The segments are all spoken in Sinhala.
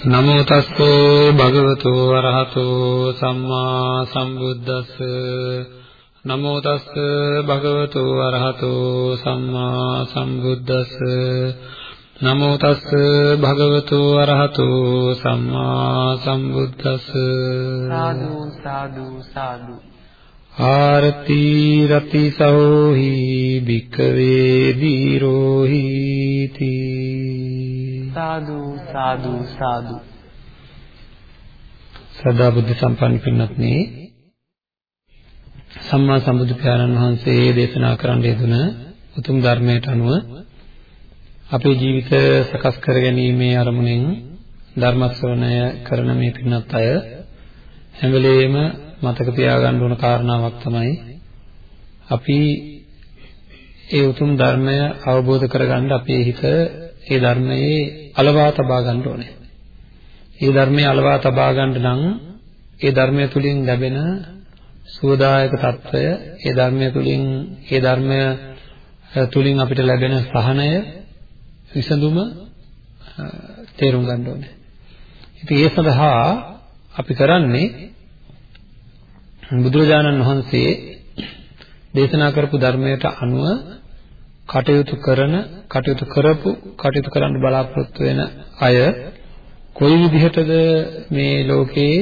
නමෝ තස්සෝ භගවතු වරහතෝ සම්මා සම්බුද්දස්ස. නමෝ තස්ස භගවතු වරහතෝ සම්මා සම්බුද්දස්ස. නමෝ තස්ස භගවතු වරහතෝ සම්මා සම්බුද්දස්ස. සාදු සාදු සාදු. ආරති රති සෝහි භික්ඛවේ දීරෝහි තී සාදු සාදු සාදු. සදා බුද්ධ සම්පන්න පින්වත්නි. සම්මා සම්බුදු පියාණන් වහන්සේ දේශනා කරන්න යෙදුන උතුම් ධර්මයට අනුව අපේ ජීවිත සකස් කර ගැනීමේ අරමුණෙන් ධර්ම ශ්‍රවණය කරන මේ පින්වත් අය හැම වෙලෙම මතක තියාගන්න ඕන කාරණාවක් තමයි අපි ඒ උතුම් ධර්මය අවබෝධ කරගන්න අපේ හිත ඒ ධර්මයේ අලවා තබා ගන්න ඕනේ. ඒ ධර්මයේ අලවා තබා ගන්න නම් ඒ ධර්මය තුලින් ලැබෙන සුවදායක తত্ত্বය, ඒ ධර්මය තුලින් ඒ ධර්මය තුලින් අපිට ලැබෙන සහනය විසඳුම තේරුම් ගන්න ඕනේ. ඉතින් ඒ සඳහා අපි කරන්නේ බුදුරජාණන් වහන්සේ දේශනා කරපු ධර්මයට අනුව කටයුතු කරන කටයුතු කරපු කටයුතු කරන්න බලාපොරොත්තු වෙන අය කොයි විදිහටද මේ ලෝකේ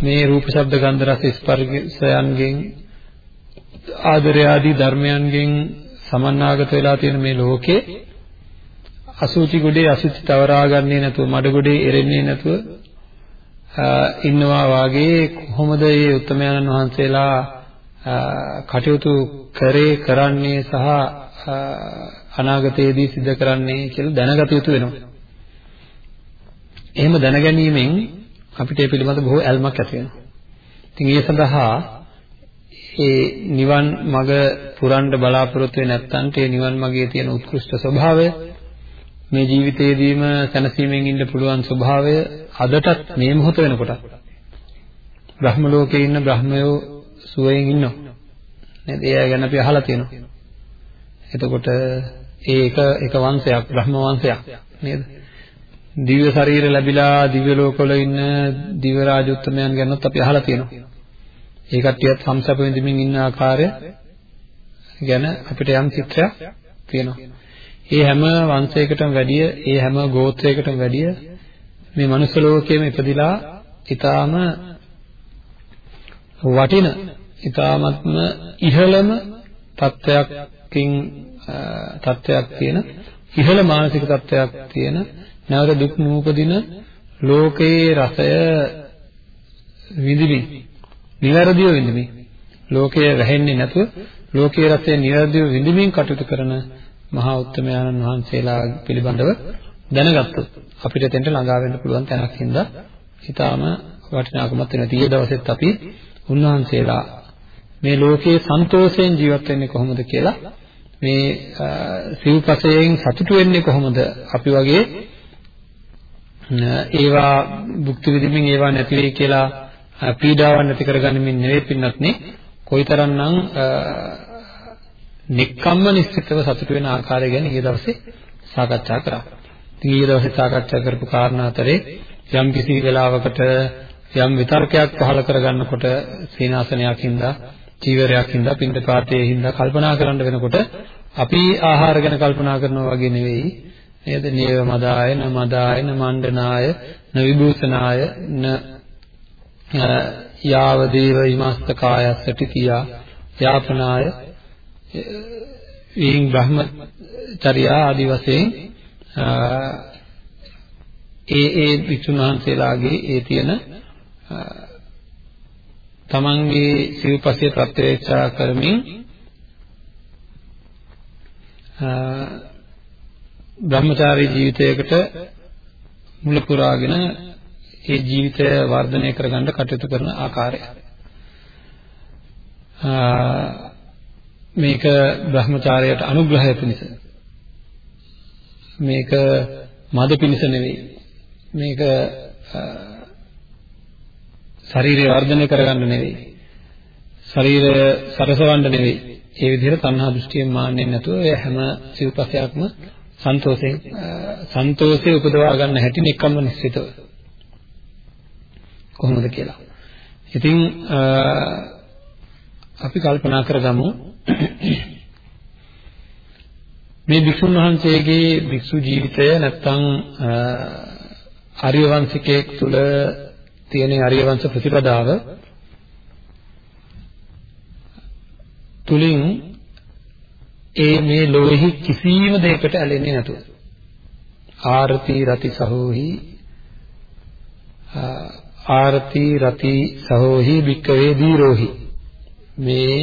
මේ රූප ශබ්ද ගන්ධ රස ස්පර්ශයන්ගෙන් ආදරය ආදී ධර්මයන්ගෙන් සමන්නාගත වෙලා තියෙන මේ ලෝකේ අසුචි ගොඩේ අසුචි තවරා ගන්නේ නැතුව මඩ ගොඩේ එරෙන්නේ නැතුව ඉන්නවා වාගේ කොහොමද මේ උත්තමයන්න් වහන්සේලා කටයුතු කරේ කරන්නේ සහ අනාගතයේදී සිද්ධ කරන්නේ කියලා දැනගත යුතු වෙනවා. එහෙම දැනගැනීමෙන් අපිට ඒ පිළිබඳ බොහෝ ඇල්මක් ඇති වෙනවා. ඉතින් ඒ සඳහා ඒ නිවන් මඟ පුරන්න බලාපොරොත්තු වෙන්නේ නැත්නම් ඒ නිවන් මගේ තියෙන උත්කෘෂ්ඨ ස්වභාවය මේ ජීවිතේදීම සැනසීමෙන් ඉන්න පුළුවන් ස්වභාවය අදටත් මේ මොහොත වෙනකොට බ්‍රහ්ම ලෝකේ ඉන්න බ්‍රහ්මයෝ සුවයෙන් ඉන්නවා නේද? ඒ ගැන අපි අහලා තියෙනවා. එතකොට ඒ එක එක වංශයක් බ්‍රහ්ම වංශයක් නේද? දිව්‍ය ශරීර ලැබිලා දිව්‍ය ලෝකවල ඉන්න දිව්‍ය රාජ උත්තමයන් ගැනත් අපි අහලා තියෙනවා. ඒ කට්ටියත් සම්සප විඳින්මින් ඉන්න ආකාරය ගැන අපිට යම් චිත්‍රයක් තියෙනවා. ඒ හැම වංශයකටම වැඩිය, ඒ හැම ගෝත්‍රයකටම වැඩිය මේ මනුස්ස ලෝකයේම ඉපදිලා ඊටාම වටින ඊටාමත්ම ඉහළම තත්වයක්කින් තත්වයක් තියෙන ඉහළ මානසික තත්වයක් තියෙන නැවත දුක් නූපදින ලෝකයේ රසය විඳිමින් නිවැරදිව විඳිමින් ලෝකය වැහෙන්නේ නැතුව ලෝකයේ රසය නිවැරදිව විඳිමින් කටයුතු කරන මහා උත්තමයන්න් වහන්සේලා පිළිබඳව දැනගත්තොත් අපිට එතෙන්ට ළඟා වෙන්න පුළුවන් තැනක් හින්දා ඊටාම වටිනාකමක් වෙන තීය දවසෙත් අපි උන්වහන්සේලා මේ ලෝකයේ සන්තෝෂයෙන් ජීවත් වෙන්නේ කොහොමද කියලා මේ සිව්පසයෙන් සතුටු වෙන්නේ කොහොමද අපි වගේ ඒවා භුක්ති විඳින්මින් ඒවා නැති වෙයි කියලා පීඩාවක් නැති කරගන්නමින් නෙවෙයි පින්නත් නේ කොයිතරම්නම් නික්කම්ම නිශ්චිතව සතුටු වෙන ආකාරය ගැන ඊයේ දවසේ සාකච්ඡා කරා. ඉතින් ඊයේ දවසේ සාකච්ඡා කරපු කාරණා අතරේ යම් කිසි වෙලාවකට යම් විතර්කයක් පහළ කරගන්නකොට සීනාසනයක් හින්දා චීවරයක් හින්දා පින්දපාතයේ හින්දා කල්පනා කරන්න වෙනකොට අපි ආහාර ගැන කල්පනා කරනවා වගේ නෙවෙයි නේද? නේව මදාය න මදාය න මණ්ඩනාය න විභූෂනාය න යාව දේව විමස්තකායස්සටි කියා යාපනාය විහිං බ්‍රහ්මචර්යා ආදි වශයෙන් ඒ ඒ විසුණු වහන්සේලාගේ ඒ තියෙන තමන්ගේ සිව්පස්සේ ප්‍රත්‍යක්ෂා කරමින් බ්‍රහ්මචාරී ජීවිතයකට මුල පුරාගෙන ඒ ජීවිතය වර්ධනය කරගන්න කටයුතු කරන ආකාරය. මේක බ්‍රහ්මචාරයට අනුග්‍රහය පිණිස. මේක මද පිණිස නෙවෙයි. මේක ශරීරය වර්ධනය කරගන්න නෙවෙයි. ශරීරය සරසවන්න නෙවෙයි. ඒ විදිහට තණ්හා දෘෂ්ටියෙන් මාන්නෙන් නැතුව ඒ හැම සිව්පසයක්ම සන්තෝෂයෙන් සන්තෝෂයේ උපදවා ගන්න හැටි නිකම්ම නිශ්චිතව. කොහොමද කියලා. ඉතින් අපි කල්පනා කරගමු මේ භික්ෂුන් වහන්සේගේ භික්ෂු ජීවිතය නැත්තම් ආර්ය වංශිකයෙක් තුල තියෙන ආර්ය වංශ ප්‍රතිපදාව තුලින් ඒ මේ ලෝෙහි කිසිම දෙයකට ඇලෙන්නේ නැතුව ආරති රති සහෝහි ආරති රති සහෝහි භික්කවේ දීරෝහි. මේ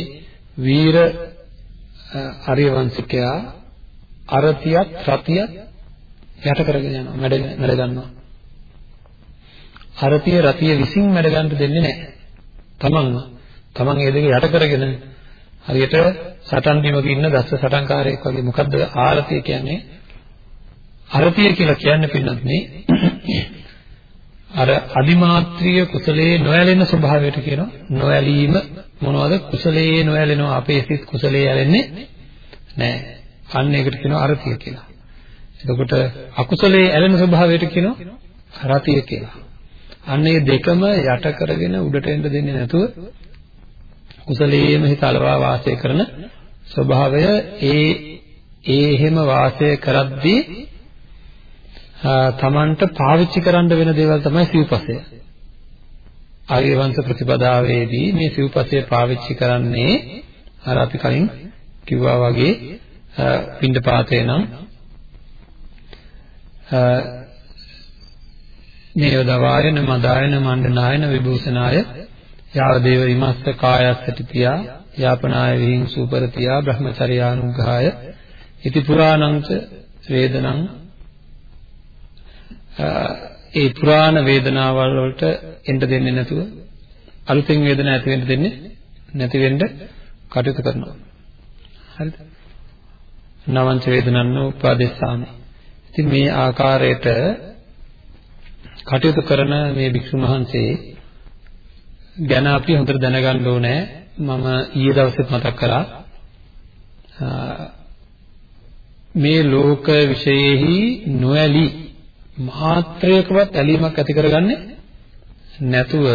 වීර ආර්ය වංශිකයා අරතියත් රතියත් යට කරගෙන යනවා මැඩ මැඩ ගන්නවා. අරතිය රතිය විසින් මැඩ ගන්න දෙන්නේ නැහැ. තමන්ම තමන් ඒ දෙක යට කරගෙන හරියට සටන් බිමක ඉන්න දස්ස සටන්කාරයෙක් වගේ. මොකද්ද ආරතිය කියන්නේ? අරතිය කියලා කියන්නේ පින්නත් මේ අර අදිමාත්‍රිය කුසලයේ නොයැලෙන ස්වභාවයට කියනවා. නොයැලීම මොනවද? කුසලයේ නොයැලෙනවා අපේ සිත් කුසලයේ යැලෙන්නේ නැහැ. අන්න ඒකට කියනවා අරතිය කියලා. එතකොට අකුසලයේ ඇලෙන ස්වභාවයට කියනවා රතිය කියලා. අන්න මේ දෙකම යට කරගෙන උඩට එන්න දෙන්නේ නැතුව කුසලයේම හිත අලවා වාසය කරන ස්වභාවය ඒ ඒ එහෙම වාසය කරද්දී තමන්ට පාවිච්චි කරන්න වෙන දේවල් තමයි සිව්පසය. ආර්ය වංශ ප්‍රතිපදාවේදී මේ සිව්පසය පාවිච්චි කරන්නේ අර අපි කලින් කිව්වා වගේ පින්ඩපාතේ නම් නේවදවායන මදායන මණ්ඩනායන විභූෂනාය යාව දේව විමස්ස කායස්සටි පියා යාපනාය විහිං සූපරතියා බ්‍රහ්මචර්යානුග්‍රහය ඉති පුරාණංච වේදනං ඒ පුරාණ වේදනාවල් වලට එන්න දෙන්නේ නැතුව අලුතෙන් වේදනාවක් ඇති වෙන්න දෙන්නේ නැති වෙන්න කටයුතු කරනවා. හරිද? නවංච වේදනන්න උපාදේශාමි. ඉතින් මේ ආකාරයට කටයුතු කරන මේ භික්ෂුන් වහන්සේ ගැන අපි හොඳට දැනගන්න ඕනේ. මම ඊයේ දවසෙත් මතක් කරා. මේ ලෝක විශේෂෙහි නොඇලී මාත්‍රයකවත් ඇලීමක් ඇති කරගන්නේ නැතුව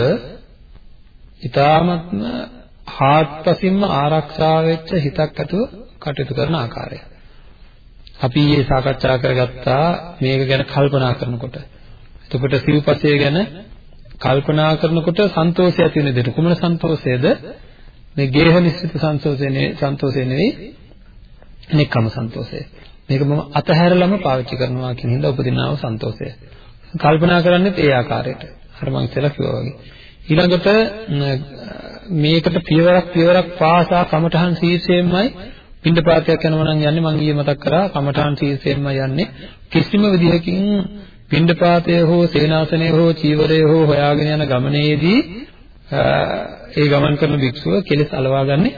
ඊ타මත්ම හාත්පසින්ම ආරක්ෂා වෙච්ච හිතක් ඇතුව කටයුතු කරන ආකාරය. අපි ඊයේ සාකච්ඡා කරගත්තා මේක ගැන කල්පනා කරනකොට. එතකොට සිව්පසය ගැන කල්පනා කරනකොට සන්තෝෂය ඇති වෙන දෙයට කුමන සන්තෝෂයද? මේ ගේහ නිශ්චිත සන්තෝෂය නෙවෙයි සන්තෝෂය නෙවෙයි නික්කම සන්තෝෂය. මේක මම අතහැරලම පාවිච්චි කරනවා කියන හින්දා උපදිනා වූ සන්තෝෂය. කල්පනා කරන්නේත් ඒ ආකාරයට. අර මම ඉතලා කිව්වා වගේ. ඊළඟට මේකට පියවරක් පියවරක් පාසා කමඨහන් ශීර්ෂයෙන්මයි පින්ඩපාතයක් යනවා නම් යන්නේ මම ඊයේ මතක් කරා කමඨහන් ශීර්ෂයෙන්මයි යන්නේ කිසිම විදිහකින් පින්ඩපාතය හෝ සේනාසනය හෝ චීවරය හෝ හොයාගෙන යන ගමනේදී ඒ ගමන් කරන භික්ෂුව කෙලෙස් අලවා ගන්නෙ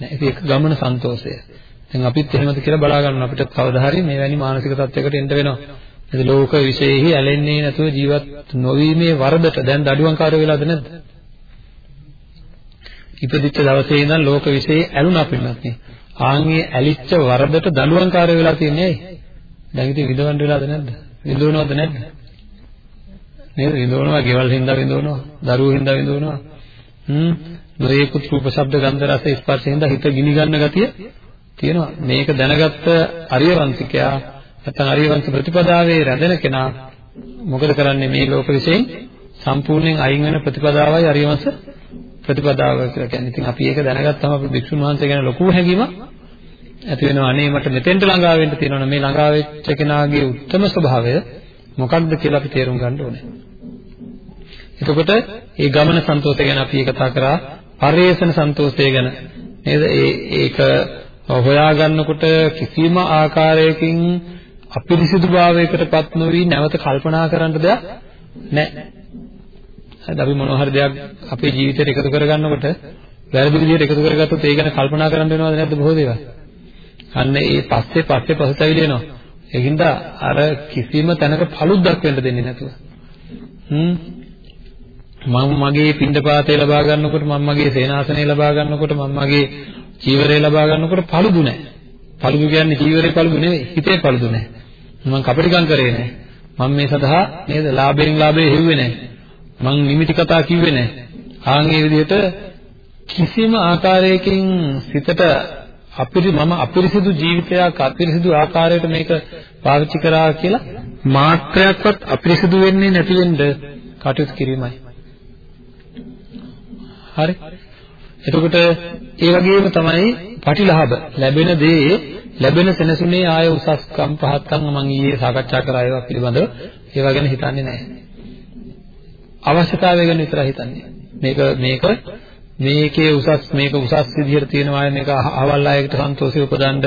නැහැ. ඒක ගමන සන්තෝෂය. දැන් අපිත් එහෙමද කියලා බලා ගන්න අපිට කවදා හරි මේවැනි මානසික තත්යකට එන්න වෙනවා. නේද? ලෝක විශේෂෙහි ඇලෙන්නේ නැතුව ජීවත් නොවීමේ වරදට දැන් දඩුවම්කාරය වෙලාද නැද්ද? ඉපදිච්ච දවසේ ඉඳන් ලෝක විශේෂෙහි ඇලුනා පින්නත් නේ. ආන්ගේ ඇලිච්ච වරදට දඩුවම්කාරය වෙලා තියන්නේ ඇයි? දැන් ඉතින් විඳවන්න වෙලාද නැද්ද? විඳවනවද නැද්ද? නේද? විඳවනවා, ගෙවල් හින්දා විඳවනවා, දරුවෝ හින්දා විඳවනවා. හ්ම්. නොයේකුත් රූප, ශබ්ද, ගන්ධ, රස, ස්පර්ශ හින්දා හිත ගිනි ගන්න ගතිය තියෙනවා. මේක දැනගත්ත අරියවංශිකයා නැත්නම් අරියවංශ ප්‍රතිපදාවේ රැඳෙන කෙනා මොකද කරන්නේ මේ ලෝක විශ්යෙන් සම්පූර්ණයෙන් අයින් වෙන ප්‍රතිපදාවයි අරියවංශ ප්‍රතිපදාව කියලා කියන්නේ. ඉතින් අපි ඒක දැනගත්තම අපි භික්ෂුන් වහන්සේ ගැන ලොකු හැඟීමක් ඇති වෙනවා. අනේ මට මෙතෙන්ට ළඟා වෙන්න තියෙනවා මේ ළඟා වෙච්ච කෙනාගේ උත්තරම ස්වභාවය මොකක්ද කියලා අපි තේරුම් ගන්න ඕනේ. එතකොට මේ ගමන සන්තෝෂය ගැන අපි කතා කරා පරිේශන සන්තෝෂය ගැන නේද? ඒ ඒක හොයාගන්නකොට කිසිම ආකාරයකින් අපිරිසිදු භාවයකටපත් නොවි නැවත කල්පනා කරන්න දෙයක් නැහැ. හරිද අපි මොනවා හරි දෙයක් අපේ ජීවිතයට එකතු කරගන්නකොට වැරදි විදිහට එකතු කරගත්තොත් ඒ ගැන කල්පනා කරන්න වෙනවද නැද්ද බොහෝ දේවල්? අන්න ඒ පස්සේ පස්සේ පසුතැවිලි වෙනවා. ඒකින්ද අර කිසිම තැනක paluddක් වෙන්න දෙන්නේ නැතුව. හ්ම් මම මගේ පින්ඩපාතේ ලබා ගන්නකොට මම මගේ සේනාසනය ලබා ගන්නකොට මම මගේ චීවරය ලබා ගන්නකොට paludu නැහැ. paludu කියන්නේ චීවරේ paludu නෙවෙයි හිතේ paludu නැහැ. මම කපටිකම් කරේ නැහැ. මම මේ සඳහා නේද ලාභයෙන් ලාභේ හෙව්වේ නැහැ. මං නිමිති කතා කිව්වේ නැහැ. ආන් මේ විදිහට කිසිම ආකාරයකින් සිතට අපිරි මම අපිරිසිදු ජීවිතයක් අපිරිසිදු ආකාරයකට මේක පාවිච්චි කරා කියලා මාත්‍රයක්වත් අපිරිසිදු වෙන්නේ නැති වෙන්න කටයුතු කිරීමයි. හරි. එතකොට ඒ වගේම තමයි පටිලාභ ලැබෙන දේ ලැබෙන සෙනසුනේ ආය උසස්කම් පහත්කම් මම ඊයේ සාකච්ඡා කරා ඒවා පිළිබඳව ඒවා ගැන හිතන්නේ නැහැ. අවශ්‍යතාවය ගැන විතරයි හිතන්නේ. මේක මේක මේකේ උසස් මේක උසස් විදිහට තියෙනවා මේක අහවල් අයකට සන්තෝෂය උපදන්න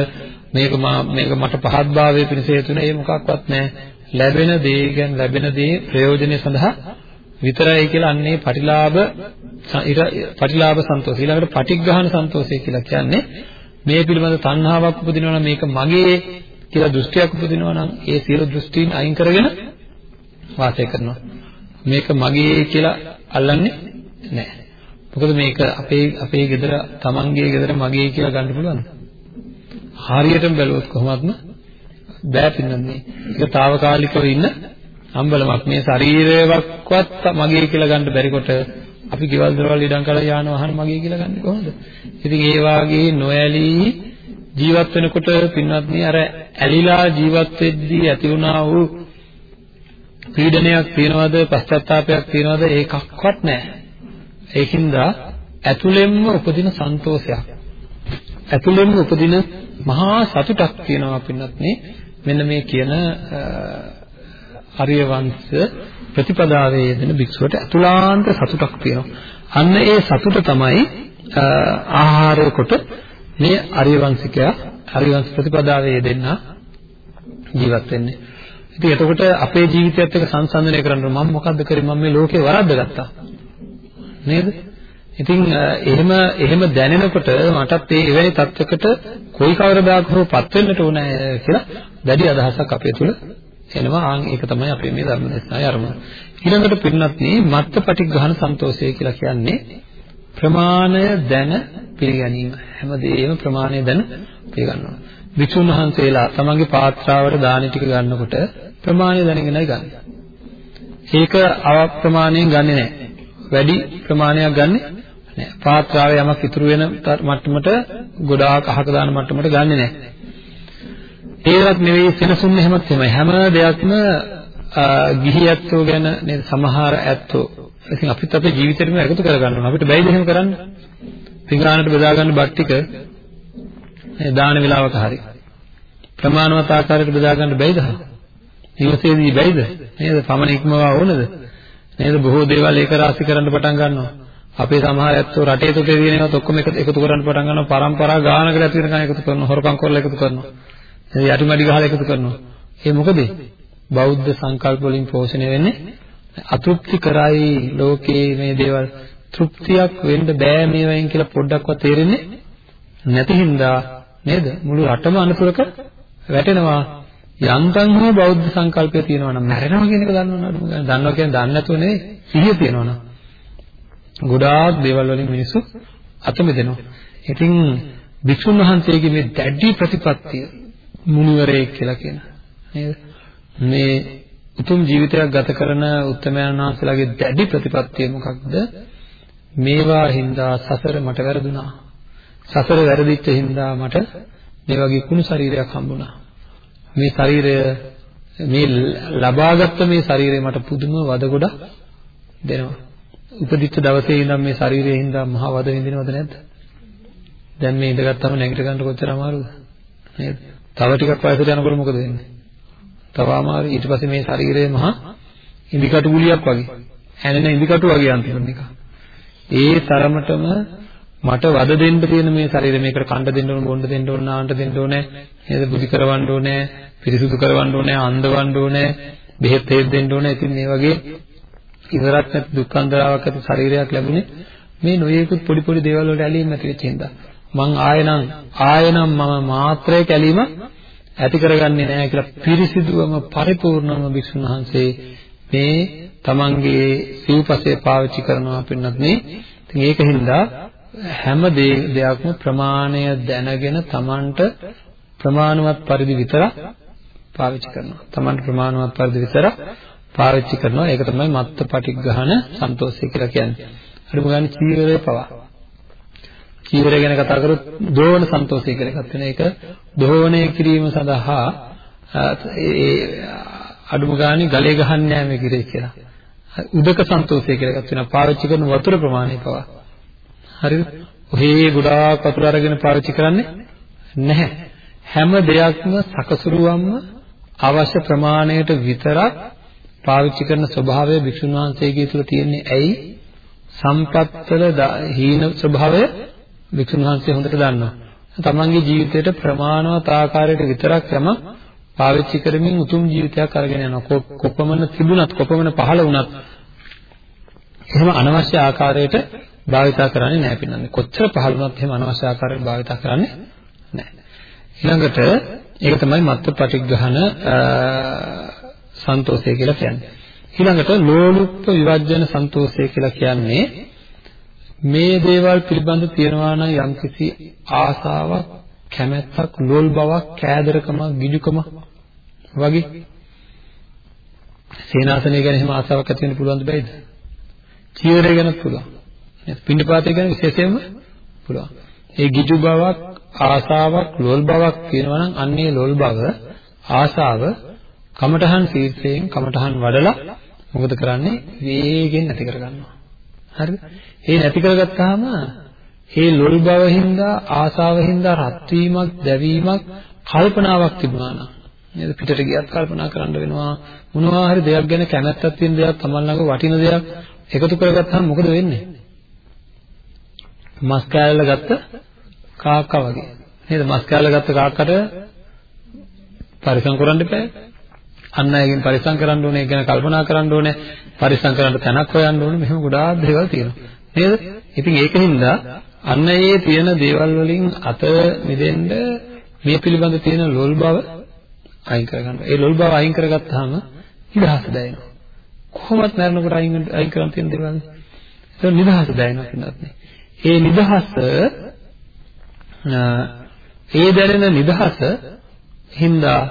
මේක මේක මට පහත් භාවයේ පිණිස හේතුනේ ඒ මොකක්වත් නැහැ. ලැබෙන දේ ගැන ලැබෙන දේ ප්‍රයෝජනෙ සඳහා විතරයි කියලා අන්නේ පටිලාභ පටිලාභ සන්තෝෂ ඊළඟට පටිග්‍රහණ සන්තෝෂය කියලා කියන්නේ මේ පිළිබඳ තණ්හාවක් උපදිනවා නම් මේක මගේ කියලා දෘෂ්ටියක් උපදිනවා නම් ඒ සියලු දෘෂ්ටීන් අයින් කරගෙන වාසය කරනවා. මේක මගේ කියලා අල්ලන්නේ නැහැ. මොකද මේක අපේ අපේ ගෙදර තමන්ගේ ගෙදර මගේ කියලා ගන්න පුළුවන්ද? හරියටම බැලුවොත් කොහොමත්ම බෑ පින්නන්නේ. ඒක తాවකාලිකව ඉන්න අම්බලමක්. මේ ශරීරයවත් මගේ කියලා ගන්න බැරි කොට අපි ගෙවල් දොරවල් ඉඩම් කරලා යාන වාහන මගේ කියලා ගන්න කොහොමද? ඉතින් ඒ වාගේ නොඇලී ජීවත් වෙනකොට පින්වත්නි අර ඇලිලා ජීවත් වෙද්දී ඇති වුණා වූ පීඩනයක් තියනවද? පශ්චාත්තාවපයක් තියනවද? ඒකක්වත් නැහැ. ඒකින්ද ඇතුළෙන්ම උපදින සන්තෝෂයක් ඇතුළෙන්ම උපදින මහා සතුටක් තියෙනවා පින්වත්නි මෙන්න මේ කියන ආර්ය වංශ ප්‍රතිපදාවේ යෙදෙන භික්ෂුවට අතුලාන්ත සතුටක් තියෙනවා. අන්න ඒ සතුට තමයි ආහාරය කොට මේ ආර්ය වංශිකයා ආර්ය වංශ ප්‍රතිපදාවේ යෙදෙන්න ජීවත් වෙන්නේ. ඉතින් එතකොට අපේ ජීවිතයත් එක්ක සංසන්දනය කරන්න මම මොකද්ද කරේ මම මේ ලෝකේ වරද්දගත්තා. නේද? ඉතින් එහෙම එහෙම දැනෙනකොට මටත් ඒ එවැනි තත්වයකට කොයි කවරදාක හෝ පත් වෙන්නට ඕනේ කියලා දැඩි අදහසක් අපේ තුල එනවා ආන් ඒක තමයි අපේ මේ ධර්ම දේශනාවේ අරමුණ. ඊළඟට පින්නත්නි මත්තපටිග්‍රහණ සන්තෝෂය කියලා කියන්නේ ප්‍රමාණය දැන පිළිගැනීම. හැමදේම ප්‍රමාණය දැන පිළිගන්නවා. විසුණු වහන්සේලා තමන්ගේ පාත්‍රාවට දානි ටික ගන්නකොට ප්‍රමාණය දැනගෙනයි ගන්න. ඒක අප්‍රමාණයෙන් ගන්නෙ නැහැ. වැඩි ප්‍රමාණයක් ගන්නෙ නැහැ. පාත්‍රාවේ යමක් ඉතුරු වෙන මට්ටමට ගොඩාක් අහක දාන මට්ටමට ගන්නෙ නැහැ. ඒවත් නෙවෙයි සෙනසුන් එහෙමත් තමයි හැම දෙයක්ම ගිහි ඇත්තෝ ගැන නේද සමහර ඇත්තෝ. ඉතින් අපිත් අපේ ජීවිතේටම එකතු කරගන්න ඕන. අපිට බැයිද එහෙම කරන්න? පිඟානට බෙදා ගන්න බත් ටික දාන වෙලාවක හරි. ප්‍රමාණවත් ආකාරයට බෙදා ගන්න බැයිද? නිවසේදී බැයිද? නේද? පමණ ඉක්මවා ඕනද? නේද බොහෝ දේවල් ඒක රාශි කරන්න පටන් ගන්නවා අපේ සමහර ඇත්තෝ රටේ තුතේ තියෙන ඒවාත් ඔක්කොම එකතු කරන්න පටන් ගන්නවා පරම්පරා ගානකට ඇති වෙනකන් එකතු කරනවා හොරකම් කරලා එකතු කරනවා යටිමඩි ගහලා එකතු කරනවා. ඒ මොකද? බෞද්ධ සංකල්ප වලින් පෝෂණය වෙන්නේ අතෘප්ති කරයි ලෝකේ මේ දේවල් තෘප්තියක් වෙන්න බෑ මේවෙන් කියලා පොඩ්ඩක්වත් තේරෙන්නේ නැති හින්දා නේද? මුළු රටම අනතුරක වැටෙනවා. යන්තම් හෝ බෞද්ධ සංකල්පය තියෙනවා නම් මැරෙනවා කියන එක දන්නවනවද? දන්නවා කියන්නේ දන්නේ නැතුව නෙවෙයි සිහිය තියෙනවා නම්. ගොඩාක් දේවල් වලින් මිනිස්සු අත මෙදෙනවා. ඉතින් භික්ෂුන් වහන්සේගේ මේ දැඩි ප්‍රතිපත්තිය මුනිවරයෙක් කියලා කියන නේද මේ උතුම් ජීවිතයක් ගත කරන උත්තමයන් වහන්සේලාගේ දැඩි ප්‍රතිපත්තිය මොකක්ද මේවා හින්දා සසර මට වැරදුනා සසර වැරදිච්ච හින්දා මට මේ වගේ කුණු ශරීරයක් හම්බුණා මේ ශරීරය මේ ලබාගත්ත මේ ශරීරය මට පුදුම වද ගොඩක් දෙනවා උපදිච්ච දවසේ ඉඳන් මේ ශරීරයේ හින්දා මහා වද විඳිනවද නැද්ද දැන් මේ ඉඳගත්තාම නැගිට ගන්න කොච්චර අමාරුද නේද තව ටිකක් වයසට යනකොට මොකද වෙන්නේ? තව අමාරුයි. ඊට පස්සේ මේ ශරීරය මහා ඉන්දිකටු ගුලියක් වගේ. හැනෙන ඉන්දිකටු වගේ අන්තිමට නිකන්. ඒ තරමටම මට වද දෙන්න තියෙන මේ ශරීරය මේකට කණ්ඩ දෙන්න ඕන, බොන්න දෙන්න ඕන, නාන්න දෙන්න ඕනේ, නේද? බුද්ධි කරවන්න ඕනේ, පිරිසුදු කරවන්න ඕනේ, අන්දවන්න ඕනේ, බෙහෙත් හේත් දෙන්න ඕනේ. ඉතින් මේ වගේ ඉවරක් නැති දුක්ඛන්දරාවක් ඇති ශරීරයක් ලැබුණේ මේ නොයේකුත් පොඩි පොඩි දේවල් වලට ඇලීම ඇති වෙච්ච හින්දා. මං ආයෙනම් ආයෙනම් මම මාත්‍රයක ඇලීම ඇති කරගන්නේ නැහැ කියලා පිරිසිදුවම පරිපූර්ණම වික්ෂුන් වහන්සේ මේ තමන්ගේ සිව්පසය පාවිච්චි කරනවා පින්නත් මේ. ඉතින් ඒකින්ද හැම දෙයක්ම ප්‍රමාණය දැනගෙන තමන්ට ප්‍රමාණවත් පරිදි විතරක් පාවිච්චි කරනවා. තමන්ට ප්‍රමාණවත් පරිදි විතරක් පාවිච්චි කරනවා. ඒක තමයි මත්ත පටිග්ගහන සන්තෝෂය කියලා කියන්නේ. හරිම ගන්න චීවරය පවා. චීවරය ගැන කතා කරොත් දෝවන සන්තෝෂය කියලා එකක් තියෙනවා. ඒක දෝවණය කිරීම සඳහා ඒ අඩුම ගානේ ගලේ ගහන්නේ නැහැ මේ කිරේ කියලා. උදක සන්තෝෂය කියලා එකක් තියෙනවා. පාවිච්චි කරන වතුර ප්‍රමාණය පවා. හරිද? ඔහේ ගොඩාක් වතුර අරගෙන පාවිච්චි කරන්නේ නැහැ. හැම දෙයක්ම සකසුරුවම්ම අවශ්‍ය ප්‍රමාණයට විතරක් පාවිච්චි කරන ස්වභාවය භික්ෂුන් වහන්සේගේ තුල තියෙන්නේ ඇයි? සම්පත්තල හීන ස්වභාවය භික්ෂුන් වහන්සේ හොඳට දන්නවා. තමන්ගේ ජීවිතයට ප්‍රමාණවත් ආකාරයට විතරක් යම පාවිච්චි කරමින් උතුම් ජීවිතයක් අරගෙන යනවා. කොපමණ තිබුණත් කොපමණ පහළ වුණත් එහෙම අනවශ්‍ය ආකාරයට භාවිතා කරන්නේ නැහැ පින්නන්නේ. කොච්චර පහළ වුණත් එහෙම අනවශ්‍ය ආකාරයට භාවිතා කරන්නේ නැහැ. ඊළඟට ඒක තමයි මත්ත පටිග්‍රහණ සන්තෝෂය කියලා කියන්නේ. ඊළඟට ලෝලුප්ප විවර්ජන සන්තෝෂය කියලා කියන්නේ මේ දේවල් පිළිබඳ තියනවා නම් යම්කිසි ආසාවක්, කැමැත්තක්, ලෝල් බවක්, කෑදරකමක්, ගිජුකමක් වගේ සේනාසනය ගැන එහෙම ආසාවක් ඇති වෙන්න පුළුවන්ද බැයිද? චීවරය ගැනත් පුළුවන්. පින්ඩපාතය ගැන විශේෂයෙන්ම පුළුවන්. ඒ ගිජු බවක්, ආසාවක්, ලෝල් බවක් තියෙනවා නම් අන්නේ ලෝල් බව, ආසාව කමඨහන් සීර්ෂයෙන් කමඨහන් වඩලා මොකද කරන්නේ? වේගෙන් නැති කරගන්නවා. හරිද? ඒ නැති කරගත්තාම ඒ ලොල් බව හින්දා ආසාව හින්දා රත් වීමක්, දැවීමක්, කල්පනාවක් තිබුණා නම් නේද පිටට ගියත් කල්පනා කරන්න වෙනවා මොනවා හරි දෙයක් ගැන කැමැත්තක් තියෙන දෙයක් තමන් ළඟ වටින දෙයක් එකතු කරගත්තාම මොකද වෙන්නේ මස් කෑල්ල ගත්ත කාක්කා වගේ නේද මස් කෑල්ල ගත්ත කාක්කට පරිසම් කරන්න එපා අන් අයගෙන් පරිස්සම් කරන්න ඕනේ ගැන කල්පනා කරන්න ඕනේ පරිස්සම් කරන්න තැනක් හොයන්න ඕනේ මෙහෙම ගොඩාක් දේවල් තියෙනවා නේද ඉතින් ඒකින්ද අන්න ඒ තියෙන දේවල් වලින් අත මිදෙන්න මේ පිළිබඳ තියෙන ලොල් බව අයින් කරගන්න. ඒ ලොල් බව අයින් කරගත්තාම නිදහස දැනෙනවා. කොහොමත් මරණකොට අයින් අයින් කරන් තියෙන දේවල්. ඒක නිදහස දැනෙනවා කියනත් නේ. ඒ නිදහස ඒ දැනෙන නිදහස හින්දා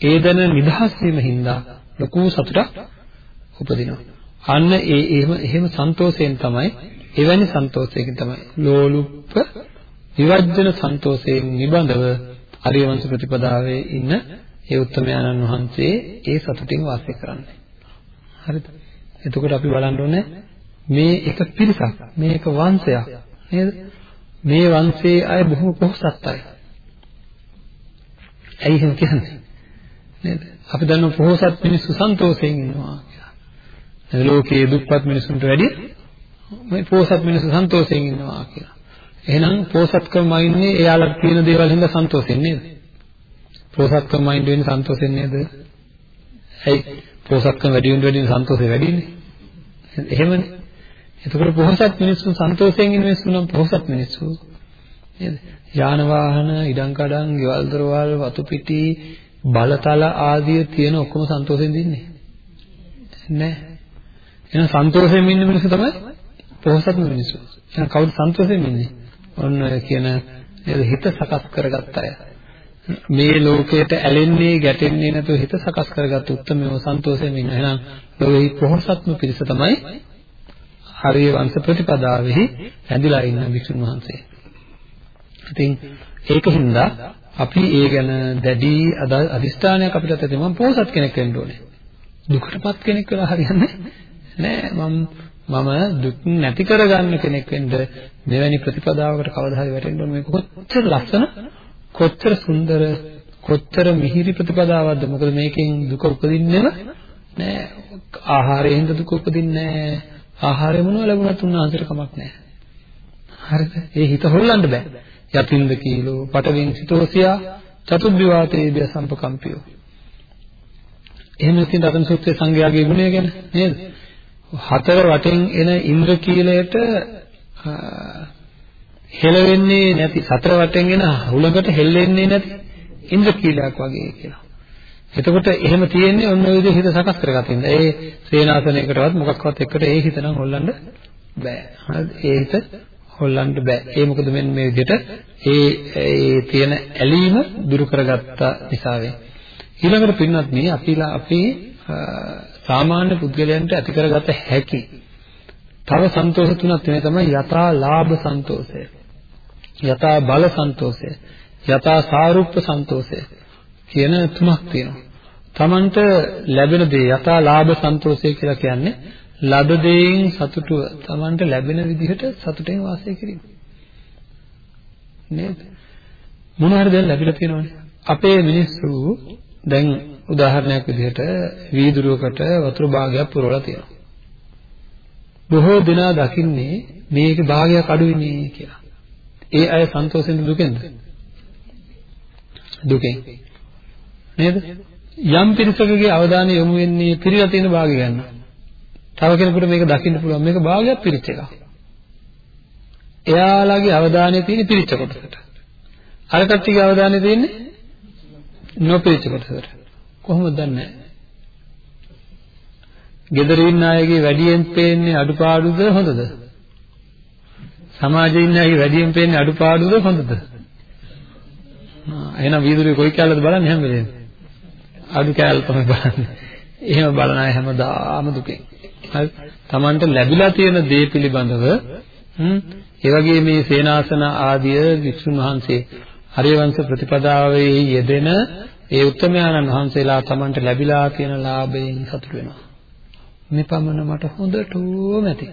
ඒ දැනෙන නිදහස් වීම හින්දා ලොකු සතුටක් උපදිනවා. අන්න ඒ එහෙම එහෙම සන්තෝෂයෙන් තමයි එවැනි සන්තෝෂයකින් තමයි ලෝලුප්ප විවර්ජන සන්තෝෂයෙන් නිබඳව අරියවංශ ප්‍රතිපදාවේ ඉන්න ඒ උත්තමයන්න් වහන්සේ ඒ සතුටින් වාසය කරන්නේ. හරිද? එතකොට අපි බලන්න ඕනේ මේ එක පිරිසක්, මේ එක වංශයක් නේද? මේ වංශයේ අය බොහොම පොහොසත් අය. ඇයි එහෙම කියන්නේ? නේද? අපි දන්නවා පොහොසත් මිනිස්සු සන්තෝෂයෙන් ඉන්නවා කියලා. ලෝකයේ දුප්පත් මිනිසුන්ට වැඩිය මේ පොහොසත් මිනිස්සු සන්තෝෂයෙන් ඉන්නවා කියලා. එහෙනම් පොහොසත්කම ඉන්නේ එයාලට තියෙන දේවල් හින්දා සන්තෝෂෙන් නේද? පොහොසත්කම මයින්ඩ් වෙන්නේ සන්තෝෂෙන් නේද? ඇයි පොහොසත්කම වැඩි වෙන වැඩි වෙන සන්තෝෂය වැඩිනේ. එහෙමනේ. එතකොට පොහොසත් මිනිස්සු සන්තෝෂයෙන් ඉන්න මිනිස්සු නම් පොහොසත් මිනිස්සු නේද? යාන වාහන, ඉඩම් කඩම්, ගෙවල් දොරවල්, වතු පිටි, බලතල ආදිය තියෙන ඔක්කොම සන්තෝෂෙන් දින්නේ. නෑ. එහෙනම් සන්තෝෂයෙන් ඉන්න මිනිස්සු තමයි පොහොසත් මිනිස්සු. එහෙනම් කවුද සන්තෝෂයෙන් ඉන්නේ? ඔන්න ඔය කියන නේද හිත සකස් කරගත්ත අය. මේ ලෝකයට ඇලෙන්නේ ගැටෙන්නේ නැතුව හිත සකස් කරගත්ත උත්තරමව සන්තෝෂයෙන් ඉන්න. එහෙනම් ලෝකෙහි පොහොසත්ම පිරිස තමයි හරිය වංශ ප්‍රතිපදාවෙහි ඇඳිලා ඉන්න විසුණු වහන්සේ. ඉතින් ඒකින්ද අපි ඒ ගැන දැඩි අදිස්ථානයක් අපිට ඇති මම පොහොසත් කෙනෙක් වෙන්න ඕනේ. දුකටපත් කෙනෙක් වෙලා හරියන්නේ නෑ මම මම දුක් නැති කරගන්න කෙනෙක් වෙන්න මෙවැනි ප්‍රතිපදාවකට කවදා හරි වැටෙන්න ඕනේ. මේක කොච්චර ලස්සන කොච්චර සුන්දර කොච්චර මිහිරි ප්‍රතිපදාවක්ද? මොකද මේකෙන් දුක උපදින්නේම නෑ ආහාරයෙන් දුක උපදින්නේ නෑ ආහාරය මොනව ලැබුණත් උන්වහන්සේට කමක් නෑ හරිද ඒ හිත හොල්ලන්න බෑ යතින්ද කීලෝ පටවින් සිතෝසියා චතුබ්බිවාතේබ්‍ය සම්පකම්පියෝ එහෙම ඉතින් රතන සූත්‍රයේ සංඝයාගේ ගුණය ගැන නේද? හතර වටෙන් එන ඉන්ද්‍රකීලයට හෙලවෙන්නේ නැති සතර වටෙන් එන හුලඟට හෙල්ලෙන්නේ නැති ඉන්ද්‍රකීලයක් වගේ කියලා. එතකොට එහෙම තියෙන්නේ ඔන්න ඔය විදිහට හිත සකස් කරගතින්න. ඒ සේනාසනයකටවත් මොකක්වත් එක්කට ඒ හිත නම් හොල්ලන්න බෑ. හරිද? ඒ හිත හොල්ලන්න බෑ. ඒ මොකද මෙන්න මේ විදිහට ඒ ඒ තියෙන ඇලීම දුරු කරගත්ත නිසාවෙන්. ඊළඟට පින්නත් මේ අපිලා අපේ සාමාන්‍ය පුද්ගලයන්ට ඇති කරගත හැකි තව සන්තෝෂ තුනක් තියෙනවා තමයි යථා ලාභ සන්තෝෂය. යථා බල සන්තෝෂය. යථා සාරුප්ප සන්තෝෂය කියන තුනක් තියෙනවා. Tamanට ලැබෙන දේ යථා ලාභ සන්තෝෂය කියලා කියන්නේ ලද දෙයින් සතුටුව Tamanට ලැබෙන විදිහට සතුටෙන් වාසය කිරීම. නේද? මොන හරි දෙයක් ලැබිලා තියෙනවනේ. අපේ මිනිස්සු දැන් උදාහරණයක් විදිහට වීදුරුවකට වතුර භාගයක් පුරවලා තියෙනවා. බොහෝ දෙනා දකින්නේ මේකේ භාගයක් අඩුයිනේ කියලා. ඒ අය සන්තෝෂෙන්ද දුකෙන්ද? දුකෙන්. නේද? යම් පිරිසකගේ අවධානය යොමු වෙන්නේ පිරීලා තියෙන භාගය ගන්න. තව කෙනෙකුට මේක දකින්න පුළුවන් මේක භාගයක් පිරිච්ච එකක්. එයාලගේ අවධානය තියෙන්නේ පිරිච්ච කොටසට. අර කට්ටියගේ අවධානය තියෙන්නේ නොපිරිච්ච කොටසට. කොහොමද දන්නේ? ගෙදර ඉන්න අයගේ වැඩියෙන් පේන්නේ අඩුපාඩුද හොඳද? සමාජයේ ඉන්න අයගේ වැඩියෙන් පේන්නේ අඩුපාඩුද හොඳද? එහෙනම් වීදුරුවේ කොයි කැලලද බලන්නේ හැම වෙලේම? අඩු කැලල තමයි බලන්නේ. එහෙම බලන අය හැමදාම දුකෙන්. හරි. Tamanට ලැබිලා තියෙන දේ පිළිබඳව හ්ම් ඒ වගේ මේ සේනාසන ආදිය විසුණු වහන්සේ හරිවංශ ප්‍රතිපදාවේ යෙදෙන ඒ උත්තමයන්න් වහන්සේලා Tamanට ලැබිලා තියෙන ලාභයෙන් සතුට වෙනවා. මෙපමණ මට හොඳටම ඇති.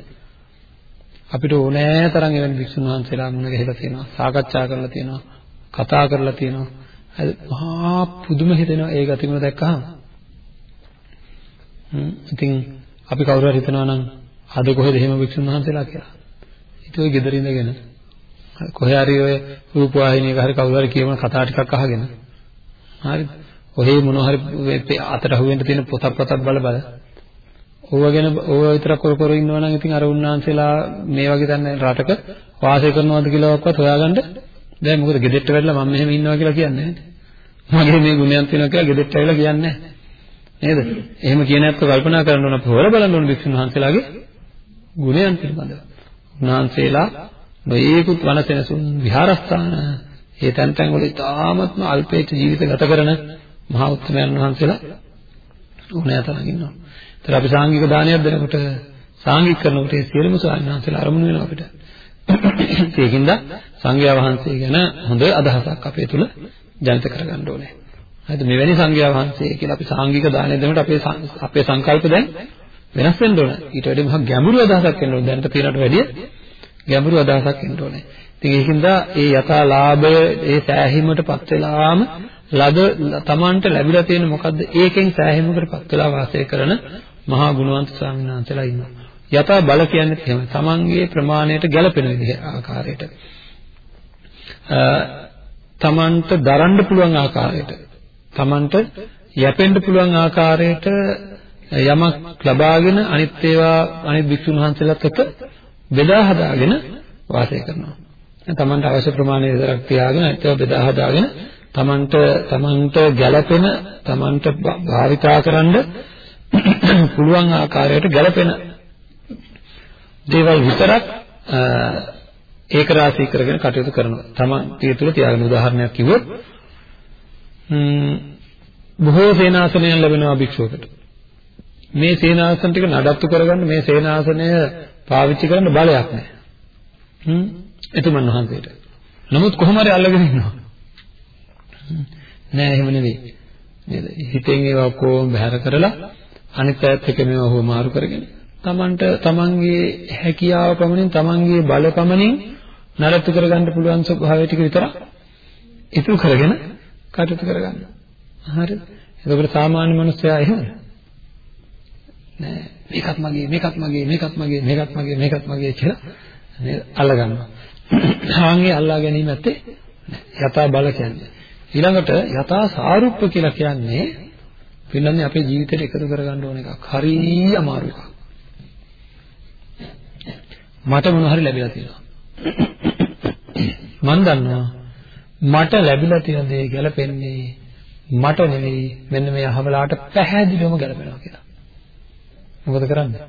අපිට ඕනෑ තරම් එවැනි විසුණු වහන්සේලා මුණ ගැහිලා තියෙනවා, සාකච්ඡා කරලා තියෙනවා, කතා කරලා තියෙනවා. හරි මහා පුදුම හිතෙනවා ඒ ගතිගුණ දැක්කහම. හ්ම් ඉතින් අපි කවුරු හරි හිතනවා නම් අද කොහෙද එහෙම වික්ෂුන් වහන්සේලා කියලා. ඉතින් ඔය ගෙදර ඉඳගෙන කොහේ හරි ඔය රූප වාහිනියක හරි කවුරු හරි කියවන කතා ටිකක් අහගෙන හරිද? ඔහේ මොන හරි අතට අහුවෙන්න තියෙන පොතක් පතක් බල බල ඕවා ගැන ඕවා විතරක් කර කර ඉන්නවා නම් ඉතින් අර උන්වහන්සේලා මේ වගේ දැන් රටක වාසය කරනවද කියලාවත් හොයාගන්න දැන් මොකද ගෙදෙට්ට වැඩලා මම මෙහෙම ඉන්නවා කියලා කියන්නේ නැහැ මගේ මේ ගුණයන් තියෙනවා කියලා ගෙදෙට්ට ඇවිල්ලා කියන්නේ නේද? එහෙම කියන ඇත්ත කල්පනා කරන්න ඕන අපි හොයලා බලන්න ඕන වික්ෂුන් වහන්සේලාගේ ගුණයන් පිළිබඳව. උන්වහන්සේලා නොයේකුත් වනසෙනසුන් විහාරස්ථාන ඒ තැන් තැන් වල ඉතාමත්ම අල්පේච්ඡ ජීවිත ගත කරන මහා උත්තරයන් වහන්සේලා ඕනෑ තරම් ඉන්නවා. ඒතර අපි සාංගික දානයක් දෙනකොට සාංගික කරනකොට ඒ සියලුම ස්වාමීන් වහන්සේලා අරමුණු වෙනවා අපිට. ඒකින්ද සංඝයා වහන්සේ ගැන හොඳ අදහසක් අපේ තුල ජනිත කරගන්න ඕනේ. හරිද? මෙවැනි සංඝයා වහන්සේ කියලා අපි සාංගික දානය දෙනකොට අපේ අපේ සංකල්ප දැන් වෙනස් වෙන්න ඕන. ඊට වැඩි මහා ගැඹුරු අදහසක් එන්න ඕන. දැනට තියෙනට වැඩිය ගැඹුරු අදහසක් එන්න ඕනේ. ඉතින් ඒකින්ද ඒ යථා ලාභය ඒ සෑහීමටපත් වෙලාම ලද තමන්ට ලැබිලා තියෙන මොකද්ද? ඒකෙන් සෑහීමකටපත් වෙලා වාසය කරන මහා ගුණවන්ත ස්වාමීන් වහන්සේලා ඉන්නවා. යථා බල කියන්නේ එහෙම. තමන්ගේ ප්‍රමාණයට ගැළපෙන විදිහ ආකාරයට. තමන්ට දරන්න පුළුවන් ආකාරයට. තමන්ට යැපෙන්න පුළුවන් ආකාරයට යමක් ලබාගෙන අනිත් ඒවා අනිත් භික්ෂුන් වහන්සේලාත් එක්ක බෙදා හදාගෙන වාසය කරනවා. තමන්ට අවශ්‍ය ප්‍රමාණය විතරක් තියාගෙන අනිත් ඒවා බෙදා හදාගෙන තමන්ට තමන්ට ගැළපෙන තමන්ට භාවිතා කරන්න පුළුවන් ආකාරයට ගැලපෙන දේවල් විතරක් ඒක රාශී කරගෙන කටයුතු කරනවා. තමන් පිය තුල තියාගෙන උදාහරණයක් කිව්වොත් බොහෝ සේනාසනයන් ලැබෙනවා භික්ෂුවකට. මේ සේනාසන ටික නඩත්තු කරගන්න මේ සේනාසනය පාවිච්චි කරන්න බලයක් නැහැ. හ්ම් එතුමන් වහන්සේට. නමුත් කොහොම හරි අල්ලගෙන ඉන්නවා. නෑ එහෙම නෙවෙයි. නේද? හිතෙන් ඒවා කොහොම බැහැර කරලා අනිත් පැත්ත එක මේවා හොම මාරු කරගෙන තමන්ට තමන්ගේ හැකියාව පමණින් තමන්ගේ බල පමණින් නඩත්තු කරගන්න පුළුවන් ස්වභාවය ටික විතර ඉතුරු කරගෙන කටයුතු කරගන්න. හරිද? එතකොට සාමාන්‍ය මිනිස්සයා එහෙමද? නෑ මේකත් මගේ මේකත් මගේ මේකත් මගේ මේකත් මගේ මේකත් මගේ කියලා නේද අල්ලගන්නවා. ආන්ගේ අල්ලා ගැනීම ඇත්තේ යථා බල කියන්නේ. ඊළඟට යථා සාරුප්ප කියලා කියන්නේ පින්නන්නේ අපේ ජීවිතේට එකතු කරගන්න ඕන එකක්. හරිය අමාරු එකක්. මට මොන හරි ලැබිලා තියෙනවා. මම දන්නවා මට ලැබිලා තියෙන දේ ගැලපෙන්නේ මට නෙවෙයි මෙන්න මේ අහවලාට පැහැදිලිවම ගැලපෙනවා කියලා. මොකද කරන්නේ?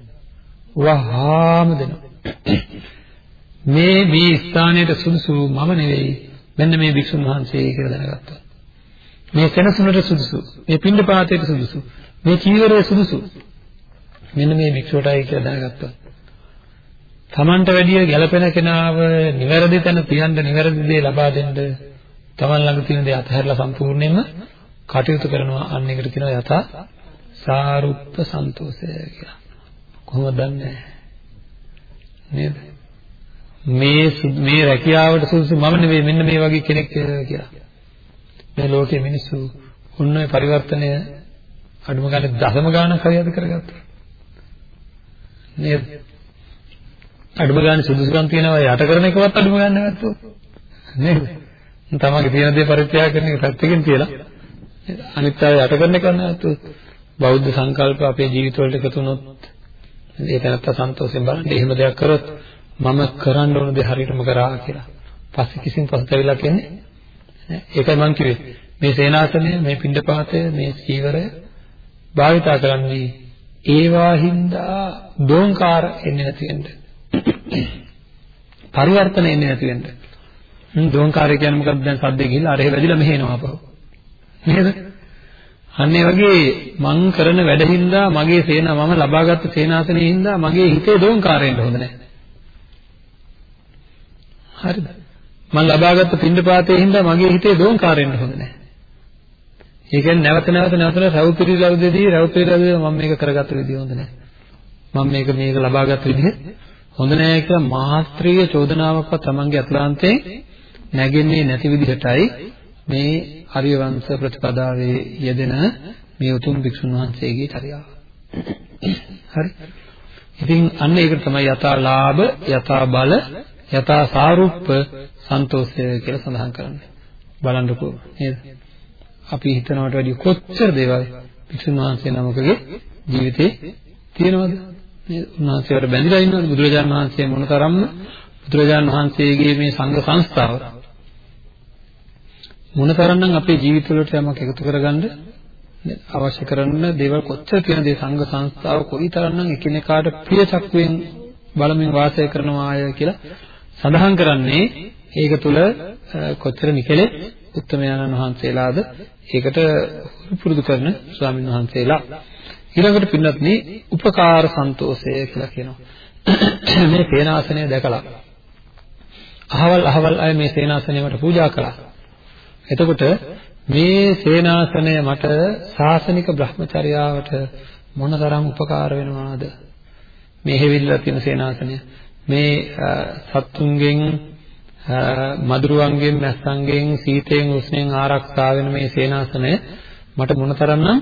වහාම දෙනවා. මේ මේ ස්ථානයට සුදුසු මම නෙවෙයි මෙන්න මේ වික්ෂුන් වහන්සේ කියලා දැනගත්තා. මේ සෙනසුනට සුදුසු. මේ පින්ඩපාතයට සුදුසු. මේ චීවරය සුදුසු. මෙන්න මේ වික්ෂුවටයි කියලා දැනගත්තා. Tamanට වැඩිය ගැළපෙන කෙනාව නිවැරදි තැන තියන්න නිවැරදි දේ ලබා දෙන්න Taman ළඟ තියෙන දේ අතහැරලා සම්පූර්ණයෙන්ම කටයුතු කරනවා අන්න ඒකට කියනවා යථා සාරුප්ප සන්තෝෂය කියලා. කොහොමද දන්නේ? නේද? මේ මේ රැකියාවට සුදුසු මම නෙවෙයි මෙන්න මේ වගේ කෙනෙක් කියලා. මේ ලෝකයේ මිනිස්සු ඔන්න ඔය පරිවර්තනය අඩුම ගානේ දශම ගානක් හරියට කරගත්තා. නේද? අඩුම ගානේ සුදුසුකම් තියෙනවා යට කරන එකවත් අඩුම ගන්න නැත්තොත්. නේද? තමන්ගේ තියෙන දේ පරිත්‍යාග කරන එක පැත්තකින් තියලා අනිත් අය යට කරන එක නැත්තොත් බෞද්ධ සංකල්ප අපේ ජීවිතවලට එකතු වුණොත් ඒක නැත්ත සන්තෝෂයෙන් බලන්න එහෙම දෙයක් කරොත් මම කරන්න ඕන දේ හරියටම කරා කියලා. පස්සේ කිසිම පසුතැවිලා කියන්නේ ඒකයි මම කිව්වේ. මේ සේනාසනය, මේ පිණ්ඩපාතය, මේ සීවරය භාවිතා කරන්නේ ඒවා හින්දා දෝංකාර එන්නේ නැති වෙන්න. පරිවර්තන එන්නේ නැති වෙන්න. හ්ම් දෝංකාරය කියන්නේ මොකක්ද දැන් සද්දේ ගිහිල්ලා අර එහෙ වැදිලා මෙහෙ එනවා අපහු. නේද? අන්න ඒ වගේ මං කරන වැඩ හින්දා මගේ සේනා මම ලබාගත් සේනාසනේ හින්දා මගේ හිතේ දෝංකාරයෙන් හොඳ නැහැ. හරිද? මම ලබාගත් පින්ඩපාතයේ හින්දා මගේ හිතේ දෝංකාරයෙන් හොඳ නැහැ. ඒ කියන්නේ නැවත නැවත නැවත රව් පිරිලවදෙදී රව් පිරිලවදෙදී මම මේක කරගත්ත විදිය හොඳ නැහැ. මම මේක මේක ලබාගත් විදිහ හොඳ නැහැ කියලා මාත්‍රීය චෝදනාවක්වත් තමන්ගේ අතුලාන්තේ නැගෙන්නේ නැති විදිහටයි මේ හරිවංශ ප්‍රතිපදාවේ යෙදෙන මේ උතුම් භික්ෂුන් වහන්සේගේ චර්යාව. හරි. ඉතින් අන්න ඒක තමයි යථා ලාභ, යථා බල, යථා සාරුප්ප සන්තෝෂය කියලා සඳහන් කරන්නේ. බලන්නකෝ නේද? අපි හිතනවට වැඩිය කොච්චර දේවල් භික්ෂුන් වහන්සේ නමකගේ ජීවිතේ තියෙනවද? නේද? උන්වහන්සේවට බැඳිලා ඉන්නවද? බුදුරජාණන් වහන්සේ මොනතරම්ම බුදුරජාණන් වහන්සේගේ මේ සංඝ සංස්ථාව මොනතරම්නම් අපේ ජීවිතවලට යමක් එකතු කරගන්න අවශ්‍ය කරන දේවල් කොච්චර තියෙන දේ සංඝ සංස්ථාව කොයිතරම්නම් එකිනෙකාට ප්‍රිය චක්කුවෙන් බලමින් වාසය කරනවාය කියලා සඳහන් කරන්නේ ඒක තුල කොච්චර නිකලේ උත්තමයන්න් වහන්සේලාද ඒකට පුරුදු කරන ස්වාමීන් වහන්සේලා ඊළඟට පින්වත්නි උපකාර සන්තෝෂය කියලා කියනවා. මේ සේනාසනය දැකලා අහවල් අහවල් අය මේ සේනාසනය මට පූජා කළා. එතකොට මේ සේනාසනය මට ශාසනික Brahmacharyaවට මොනතරම් උපකාර වෙනවාද? මේ හැවිල්ලා තියෙන සේනාසනය. මේ සත්තුන්ගෙන් මදුරුවන්ගෙන් මැස්සන්ගෙන් සීතයෙන් උෂ්ණයෙන් ආරක්ෂා වෙන මේ සේනාසනය මට මොනතරම්නම්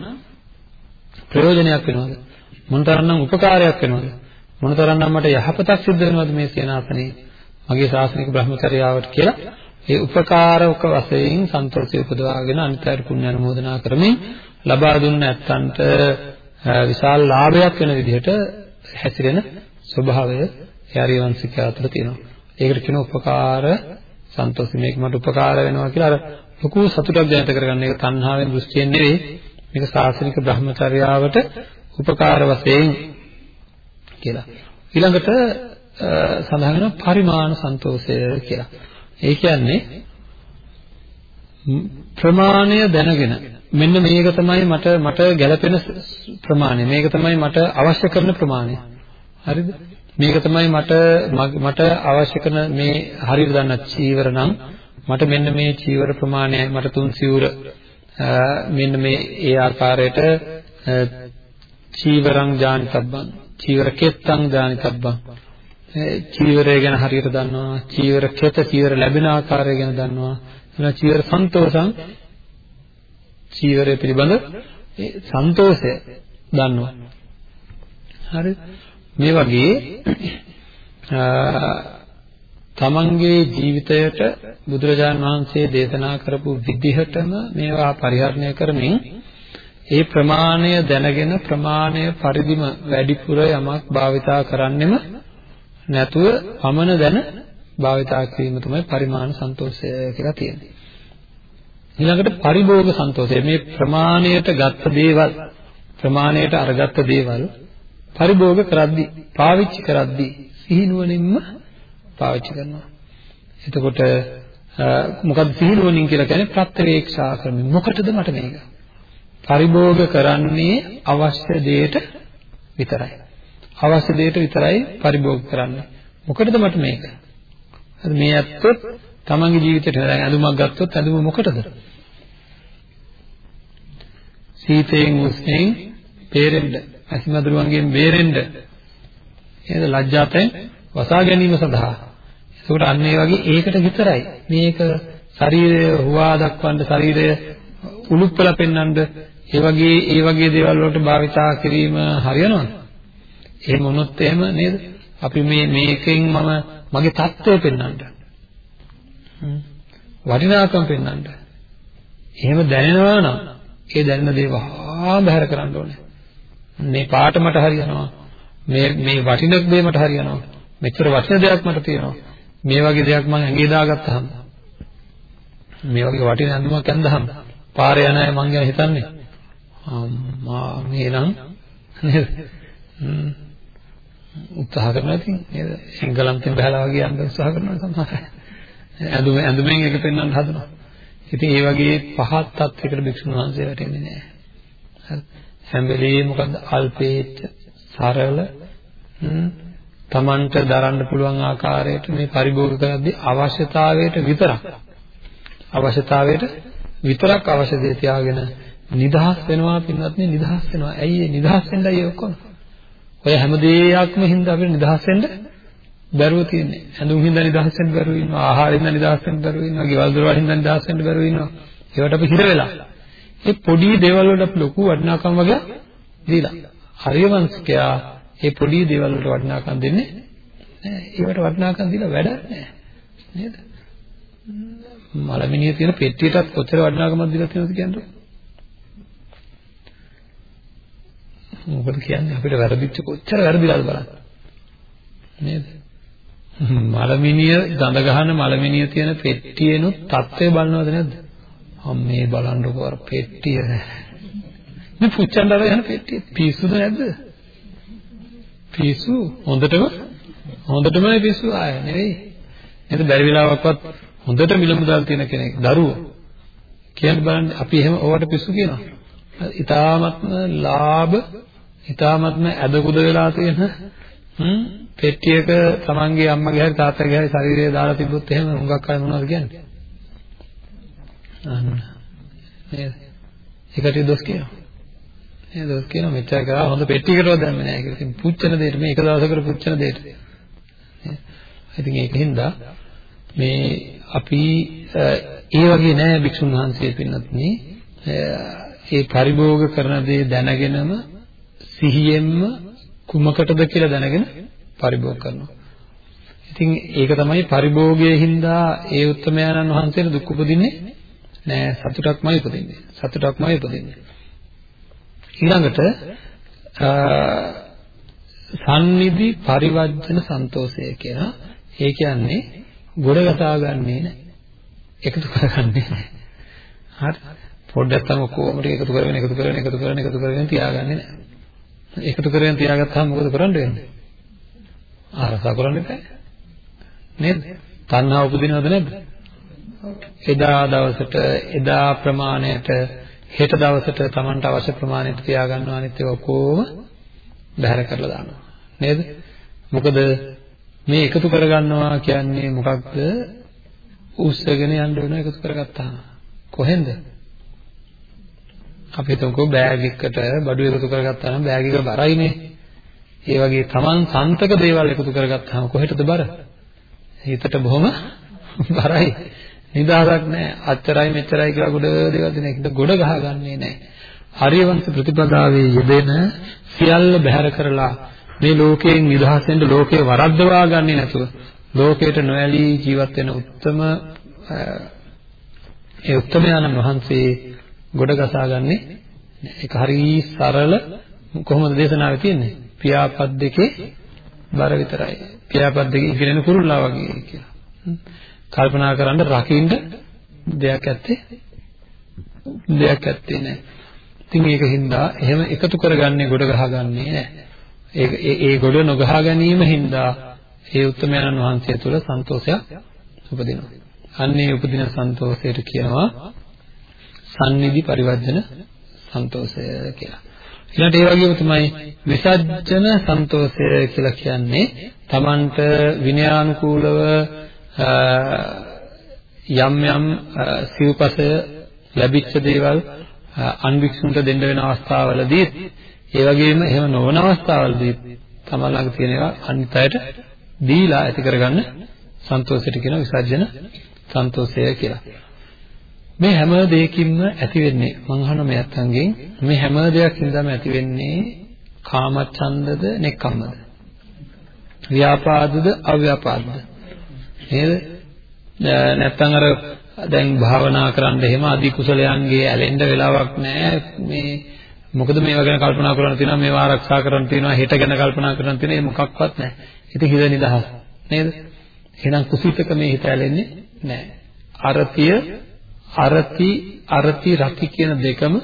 ප්‍රයෝජනයක් වෙනවද මොනතරම්නම් උපකාරයක් වෙනවද මොනතරම්නම් මට යහපතක් සිද්ධ වෙනවද මේ සේනාසනේ මගේ ශාසනික Brahmacharyaවට කියලා ඒ උපකාරක වශයෙන් සන්තෝෂය උපදවාගෙන අනිත්‍යයට පුණ්‍ය අනුමෝදනා කරමින් ලබා දුන්න ඇත්තන්ට විශාල ලාභයක් වෙන විදිහට හැසිරෙන ස්වභාවය යාරි වංශිකයා අතර තියෙනවා. ඒකට කියන උපකාර සන්තෝෂය මේක මට උපකාර වෙනවා කියලා අර ලොකු සතුටක් දැනට කරගන්න. ඒක තණ්හාවෙන් දෘෂ්ටියෙන් නෙවෙයි. මේක සාසනික බ්‍රහ්මචර්යාවට උපකාර වශයෙන් කියලා. ඊළඟට සඳහන් වෙන පරිමාණ සන්තෝෂය කියලා. ඒ කියන්නේ ප්‍රමාණය දැනගෙන මෙන්න මේක තමයි මට මට ගැළපෙන ප්‍රමාණය මේක තමයි මට අවශ්‍ය කරන ප්‍රමාණය හරිද මේක තමයි මට මට අවශ්‍ය කරන මේ හරියට දන්න චීවර නම් මට මෙන්න මේ චීවර ප්‍රමාණයයි මට තුන් සිවුර මෙන්න මේ ඒ ආකාරයට චීවරං ජානිතබ්බං චීවර කෙත්තං ජානිතබ්බං. චීවරය ගැන හරියට දන්නවා චීවර කෙත චීවර ලැබෙන ආකාරය ගැන දන්නවා එනවා චීවර සන්තෝෂං චීවරය පිළිබඳ ඒ සන්තෝෂය දන්නවා. හරි? මේ වගේ තමන්ගේ ජීවිතයට බුදුරජාන් වහන්සේ දේශනා කරපු විදිහටම මේවා පරිහරණය කරමින් ඒ ප්‍රමාණය දැනගෙන ප්‍රමාණය පරිදිම වැඩිපුර යමක් භාවිතා කරන්නෙම නැතුව පමණ දැන භාවිතා කිරීම තමයි පරිමාණ සන්තෝෂය කියලා තියෙන්නේ. ඊළඟට පරිභෝග සන්තෝෂය මේ ප්‍රමාණයට ගත්ත දේවල් ප්‍රමාණයට අරගත්ත දේවල් පරිභෝග කරද්දී පාවිච්චි කරද්දී සිහිනුවණින්ම පාවිච්චි කරනවා. එතකොට මොකද්ද සිහිනුවණින් කියලා කියන්නේ ප්‍රත්‍යවේක්ෂා කරමින් මොකටද මට මේක? පරිභෝග කරන්නේ අවශ්‍ය දෙයට විතරයි. අවශ්‍ය දෙයට විතරයි පරිභෝග කරන්නේ. මොකටද මට මේක? හරි මේ ඇත්තොත් තමන්ගේ ජීවිතේට දැන් ඇඳුමක් ගත්තොත් ඇඳුම මොකටද? සීතයෙන් උස්නෙන් බේරෙන්න, අසිමදුරුවන්ගෙන් බේරෙන්න. නේද? ලැජ්ජාතෙන් වසා ගැනීම සඳහා. ඒකට අන්න ඒ වගේ ඒකට විතරයි මේක ශරීරය හුවා දක්වන්න ශරීරය උලුප්පලා පෙන්වන්න ඒ වගේ ඒ වගේ දේවල් වලට භාවිතා කිරීම හරියනවද? එහෙම වුණොත් එහෙම නේද? අපි මේ මේකෙන් මම මගේ தত্ত্বය පෙන්වන්න. වටිනාකම් පෙන්වන්න. එහෙම දැනෙනවා නම් ඒ දැනෙන දේ වහා බහැර කරන්න ඕනේ. මේ පාට මට හරියනවා. මේ මේ වටිනක් දේ මට හරියනවා. මෙච්චර වටින දෙයක් මට තියෙනවා. මේ වගේ දෙයක් මම ඇඟේ දාගත්තාම මේ වගේ වටින අඳුමක් ඇඳහම පාරේ යන අය මං ගැන හිතන්නේ. අම්මා මේනම් නේද? උත්සාහ කරනවා ඉතින් නේද? එංගලන්තෙන් බහලා වගේ යන්න උත්සාහ කරනවා සමහර අය. ඇඳුම ඇඳුමෙන් එක පෙන්වන්න හදනවා. ඉතින් ඒ වගේ පහත් තත්යකට භික්ෂුන් වහන්සේ වැටෙන්නේ නැහැ හරි. හැම වෙලේම මොකද්ද? අල්පේච්ඡ සරල තමන්ට දරන්න පුළුවන් ආකාරයට මේ පරිභෝග කරද්දී අවශ්‍යතාවයට විතරක් අවශ්‍යතාවයට විතරක් අවශ්‍ය දේ තියාගෙන නිදහස් වෙනවා පින්වත් නේ නිදහස් වෙනවා. ඇයි ඒ නිදහස් වෙන්නයි ඒ ඔක්කොම? ඔය හැම දෙයක්ම හින්දා අපිට නිදහස් වෙන්න බැරුව තියෙන්නේ. ඇඳුම් හින්දා නිදහස් වෙන්න බැරුව ඉන්නවා. ආහාර හින්දා නිදහස් වෙන්න බැරුව ඉන්නවා. ගෙවල් දොරවල් හින්දා නිදහස් වෙන්න බැරුව ඉන්නවා. ඒවට අපි හිර වෙලා. මේ පොඩි දේවල් වලට අපි ලොකු වටිනාකම් වගේ දීලා. හරියවංශකයා මේ පොඩි දේවල් වලට වටිනාකම් දෙන්නේ නෑ. ඒවට වටිනාකම් දීලා වැඩක් නෑ. නේද? මලමිනිය තියෙන පෙට්ටියටත් කොච්චර වටිනාකමක් දීලා තියෙනවද කියන්නේ? මොකද කියන්නේ අපිට වැරදිච්ච කොච්චර වැරදිලාද බලන්න. නේද? මලමිනිය ගඳ ගහන මලමිනිය තියෙන පෙට්ටියනොත් තත්ත්වය බලනවද නැද්ද? අම්මේ බලන්නකෝ අර පෙට්ටිය. මේ පුච්චන්න අර යන පෙට්ටිය පිස්සුද නැද්ද? පිස්සු හොඳටම හොඳටම පිස්සු ආය නෙවෙයි. නේද බැරි වෙලාවක්වත් හොඳට මිල මුදල් තියෙන කෙනෙක් දරුවෝ කියන්න බලන්න අපි එහෙම ඕවට පිස්සු කියනවා. ඊ타මත්ම ලාභ ඊ타මත්ම ඇදකුද වෙලා තියෙන හ්ම් පෙට්ටියක තමන්ගේ අම්මගේ හරි තාත්තගේ හරි ශරීරය දාලා තිබ්බොත් එහෙම හුඟක් අය මොනවද කියන්නේ? අන්න නේද? ඒකට දොස් කියනවා. නේද දොස් කියනවා මෙච්චර කරා හොඳ පෙට්ටියකටවත් දැම්මේ නැහැ කියලා. ඉතින් පුච්චන දෙයට මේ එක දවසකට පුච්චන දෙයට. ඉතින් ඒකින්ද මේ අපි ඒ වගේ නෑ භික්ෂුන් වහන්සේ පින්නත් ඒ පරිභෝග කරන දේ දැනගෙනම සිහියෙන්ම කුමකටද කියලා දැනගෙන පරිභෝග කරනවා. ඉතින් ඒක තමයි පරිභෝගයේ හින්දා ඒ උත්තමයන්න් වහන්සේට දුක් උපදින්නේ නෑ සතුටක්මයි උපදින්නේ. සතුටක්මයි උපදින්නේ. ඊළඟට සම්නිදි පරිවර්ජන සන්තෝෂය කියන ඒ කියන්නේ ගොඩ ගසා ගන්නේ නැහැ. එකතු කරගන්නේ නැහැ. හරි. පොඩ්ඩක් තමයි කොහොමද එකතු කරගෙන එකතු කරගෙන එකතු කරගෙන එකතු කරගෙන තියාගන්නේ නැහැ. එකතු කරගෙන තියාගත්තාම මොකද කරන්න වෙන්නේ? ආරසා කරන්න එපා. නේද? තණ්හා උපදිනවද නැද්ද? එදා දවසට එදා ප්‍රමාණයට හෙට දවසට Tamanට අවශ්‍ය ප්‍රමාණයට තියාගන්නවා අනිත් ඒවා ඔක්කොම බැහැර කරලා දානවා. නේද? මොකද මේ එකතු කරගන්නවා කියන්නේ මොකක්ද? උස්සගෙන යන්න ඕන එකතු කරගත්තාම. කොහෙන්ද? අපි හිතමුකෝ බෑග් එකකට බඩු එකතු කරගත්තා නම් බෑග් එක බරයිනේ. ඒ වගේ Taman සන්තක දේවල් එකතු කරගත්තාම කොහෙටද බර? හිතට බොහොම බරයි. නිදහසක් නැහැ. අච්චරයි මෙච්චරයි කියලා ගොඩ දේවල් දෙන එකට ගොඩ ගහගන්නේ නැහැ. ආර්යවංශ ප්‍රතිපදාවේ යෙදෙන සියල්ල බැහැර කරලා මේ ලෝකයෙන් නිදහස් වෙන්න ලෝකේ වරද්දවා ගන්නේ නැතුව ලෝකයට නොඇලී ජීවත් වෙන උත්තම ඒ උත්තමයන්න් වහන්සේ ගොඩ ගසාගන්නේ ඒක හරි සරල කොහොමද දේශනාවේ තියෙන්නේ? පියාපත් දෙකේ බර විතරයි. පියාපත් දෙකේ ඉගෙන කුරුල්ලා වගේ කියලා. කල්පනා කරන්න රකින්න දෙයක් ඇත්තේ දෙයක් ඇත්තේ නැහැ. ඉතින් ඒක හින්දා එහෙම එකතු කරගන්නේ ගොඩ ගහගන්නේ නැහැ. ඒ ඒ ගොඩ නොගහ ගැනීම හින්දා ඒ උත්තරමයන් වහන්සේ තුළ සන්තෝෂයක් උපදිනවා. අන්නේ උපදින සන්තෝෂයට කියනවා සම්නිදි පරිවර්ජන සන්තෝෂය කියලා. ඊළඟට ඒ වගේම තමයි විසර්ජන සන්තෝෂය කියලා කියන්නේ Tamanට විනයානුකූලව යම් යම් සිව්පසය ලැබිච්ච දේවල් අන්වික්ෂුන්ට දෙන්න වෙන අවස්ථාවලදී ඒ වගේම එහෙම නොවන අවස්ථාවලදී තමන් ළඟ තියෙන ඒවා අනිත් අයට දීලා ඇති කරගන්න සන්තෝෂයට කියන විසර්ජන සන්තෝෂය කියලා. මේ හැම දෙයකින්ම ඇති වෙන්නේ මං අහන මේ අත්ංගෙන් මේ හැම දෙයකින්දම ඇති වෙන්නේ කාමච්ඡන්දද නෙක්ඛම්මද? ව්‍යාපාදද අව්‍යාපාදද? නේද? නැත්තම් අර දැන් භාවනා කරන්න එහෙම අධි කුසලයන්ගේ ඇලෙන්න වෙලාවක් නැහැ මේ මොකද මේවා ගැන කල්පනා කරන්න තියෙනවා මේවා ආරක්ෂා කරන්න තියෙනවා හෙට ගැන කල්පනා කරන්න තියෙනවා ඒ මොකක්වත් නැහැ. ඉතින් හිත නිදහස් නේද? එහෙනම් කුසීතක මේ හිත ඇලෙන්නේ නැහැ. අරතිය අරති අරති රති කියන දෙකම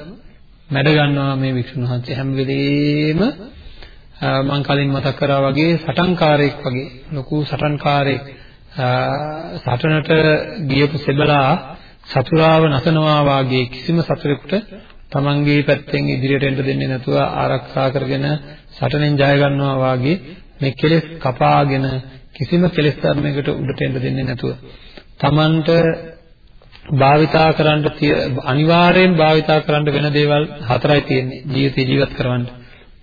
මැඩ ගන්නවා මේ වික්ෂුන් වහන්සේ හැම වෙලේම මම කලින් මතක් කරා වගේ සටන්කාරයෙක් වගේ ලොකු සටන්කාරයෙක් සටනට ගියපු සෙබලා සතුරාව නසනවා වාගේ කිසිම සතුරෙකුට තමන්ගේ පැත්තෙන් ඉදිරියට එන්න දෙන්නේ නැතුව ආරක්ෂා කරගෙන සටනෙන් ජය ගන්නවා වාගේ මේ කෙලෙස් කපාගෙන කිසිම කෙලෙස් ධර්මයකට උඩට එන්න දෙන්නේ නැතුව තමන්ට භාවිතා කරන්න අනිවාර්යෙන් භාවිතා කරන්න වෙන දේවල් හතරයි තියෙන්නේ ජීවිතේ ජීවත් කරවන්න.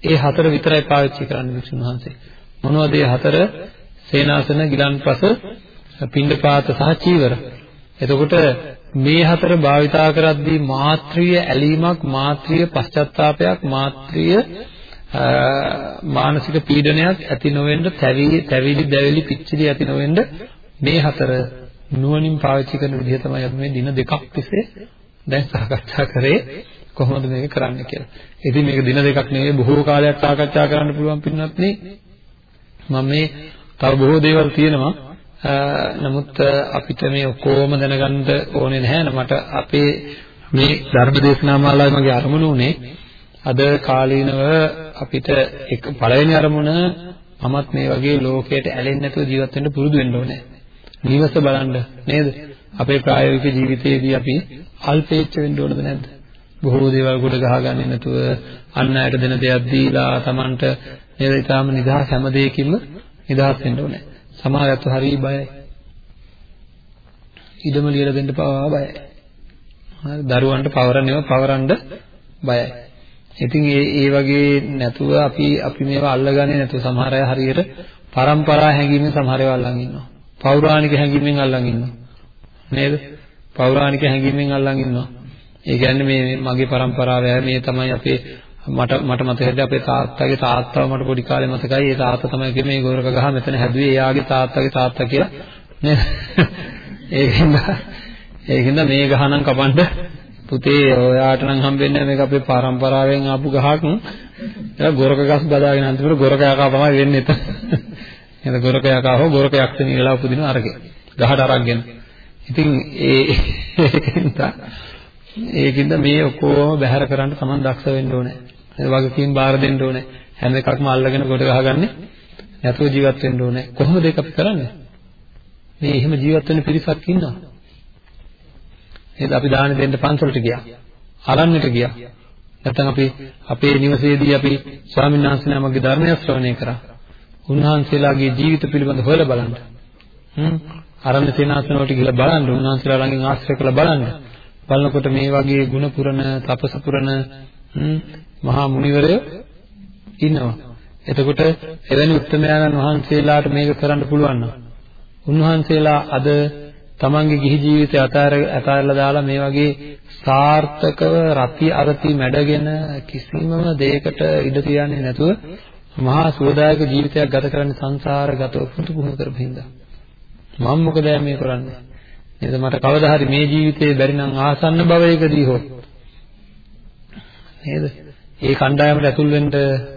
ඒ හතර විතරයි පාවිච්චි කරන්න විසුණු වහන්සේ. මොනවද ඒ හතර? සේනාසන, ගිලන්පස, පිණ්ඩපාත සහ චීවර. එතකොට මේ හතර භාවිතා කරද්දී මාත්‍රීය ඇලීමක් මාත්‍රීය පශ්චාත්තාවපයක් මාත්‍රීය මානසික පීඩනයක් ඇති නොවෙන්න තැවිලි දැවිලි පිච්චිලි ඇති නොවෙන්න මේ හතර නුවණින් පාවිච්චි කරන විදිහ තමයි අපි මේ දින දෙකක් තිස්සේ දැන් සාකච්ඡා කරේ කොහොමද මේක කරන්න කියලා. ඉතින් මේක දින දෙකක් නෙවෙයි බොහෝ කාලයක් සාකච්ඡා කරන්න පුළුවන් පින්නත් නේ. මම මේ තව බොහෝ දේවල් තියෙනවා නමුත් අපිට මේ ඔක්කොම දැනගන්න ඕනේ නැහැ මට අපේ මේ ධර්ම දේශනා මාලාවේ මගේ අරමුණ උනේ අද කාලීනව අපිට එක පළවෙනි අරමුණ මමත් මේ වගේ ලෝකයට ඇලෙන්නේ නැතුව ජීවත් වෙන්න පුරුදු වෙන්න ඕනේ. නිවස බලන්න නේද? අපේ ප්‍රායෝගික ජීවිතයේදී අපි අල්පේච්ඡ වෙන්න ඕනද නැද්ද? බොහෝ දේවල් කොට ගහගන්නේ නැතුව අන් අයට දෙන දෙයක් දීලා Tamanට නේද? ඊටාම නිදහස් හැම දෙයකින්ම නිදහස් වෙන්න ඕනේ. සමාජයත් හරි බයයි. ඉඩම ලියලා දෙන්න පවා බයයි. හරි දරුවන්ට පවරන්න ඒවා පවරන්න බයයි. ඉතින් ඒ ඒ වගේ නැතුව අපි අපි මේවා අල්ලගන්නේ නැතුව සමහර අය හරියට પરම්පරා හැඟීමෙන් සමහර ඒවා අල්ලන් ඉන්නවා. පෞරාණික හැඟීමෙන් අල්ලන් ඉන්නවා. නේද? පෞරාණික හැඟීමෙන් අල්ලන් ඉන්නවා. ඒ කියන්නේ මේ මගේ પરම්පරාව මේ තමයි අපේ මට මට මතකයි අපේ තාත්තගේ තාත්තව මට පොඩි කාලේ මතකයි. ඒ තාත්තා තමයි කිව්වේ මේ ගෝරක ගහ මෙතන හැදුවේ. එයාගේ තාත්තගේ තාත්තා කියලා. නේද ඒකින්ද ඒකින්ද මේ ගහ නම් කපන්න පුතේ ඔයාට නම් හම්බෙන්නේ මේක අපේ පරම්පරාවෙන් ආපු ගහක්. ඒක ගොරක ගස් බදාගෙන අන්තිමට ගොරක යකා තමයි වෙන්නේ. එතන එහෙනම් ගොරක යකා හෝ ගොරක යක්ෂණී වෙලා උපදින අරගේ ගහට අරගෙන. ඉතින් ඒ ඒකින්ද ඒකින්ද මේ ඔක්කොම බැහැර කරන්න Taman දක්ෂ වෙන්න ඕනේ. වගකීම් බාර දෙන්න ඕනේ. හැම එකක්ම අල්ලගෙන කොට ගහගන්නේ නැතුව ජීවත් වෙන්න ඕනේ. කොහොමද ඒක අපි කරන්නේ? මේ එහෙම ජීවත් වෙන පිරිසක් ඉන්නවා. නේද අපි දාන දෙන්න පන්සලට ගියා. අරන්නට ගියා. නැත්නම් අපි අපේ නිවසේදී අපි ස්වාමීන් වහන්සේ නමගේ ධර්මය ශ්‍රවණය කරා. උන්වහන්සේලාගේ ජීවිත පිළිබඳ හොයලා බලන්න. හ්ම් අරන්න සේනාසන වලට ගිහලා බලන්න උන්වහන්සේලා ළඟින් ආශ්‍රය කරලා බලන්න. බලනකොට මේ වගේ ಗುಣ පුරන තපස පුරන මහා මුනිවරයෝ ඉන්නවා. එතකොට එවැනි උත්තමයන්න් වහන්සේලාට මේක කරන්න පුළුවන් නම් උන්වහන්සේලා අද තමන්ගේ ගිහි ජීවිතය අතාර අතාරලා දාලා මේ වගේ සාර්ථකව රති අරති මැඩගෙන කිසිම දෙයකට ඉඩ තියන්නේ නැතුව මහා සුවදායක ජීවිතයක් ගත කරන්න සංසාරගතව පුතු පුහුණු කරපින්දා මම මොකද මේ කරන්නේ නේද මට කවදා හරි මේ ජීවිතේ බැරි නම් ආසන්න භවයකදී හෝ නේද? ඒ කණ්ඩායමට ඇතුල් වෙන්න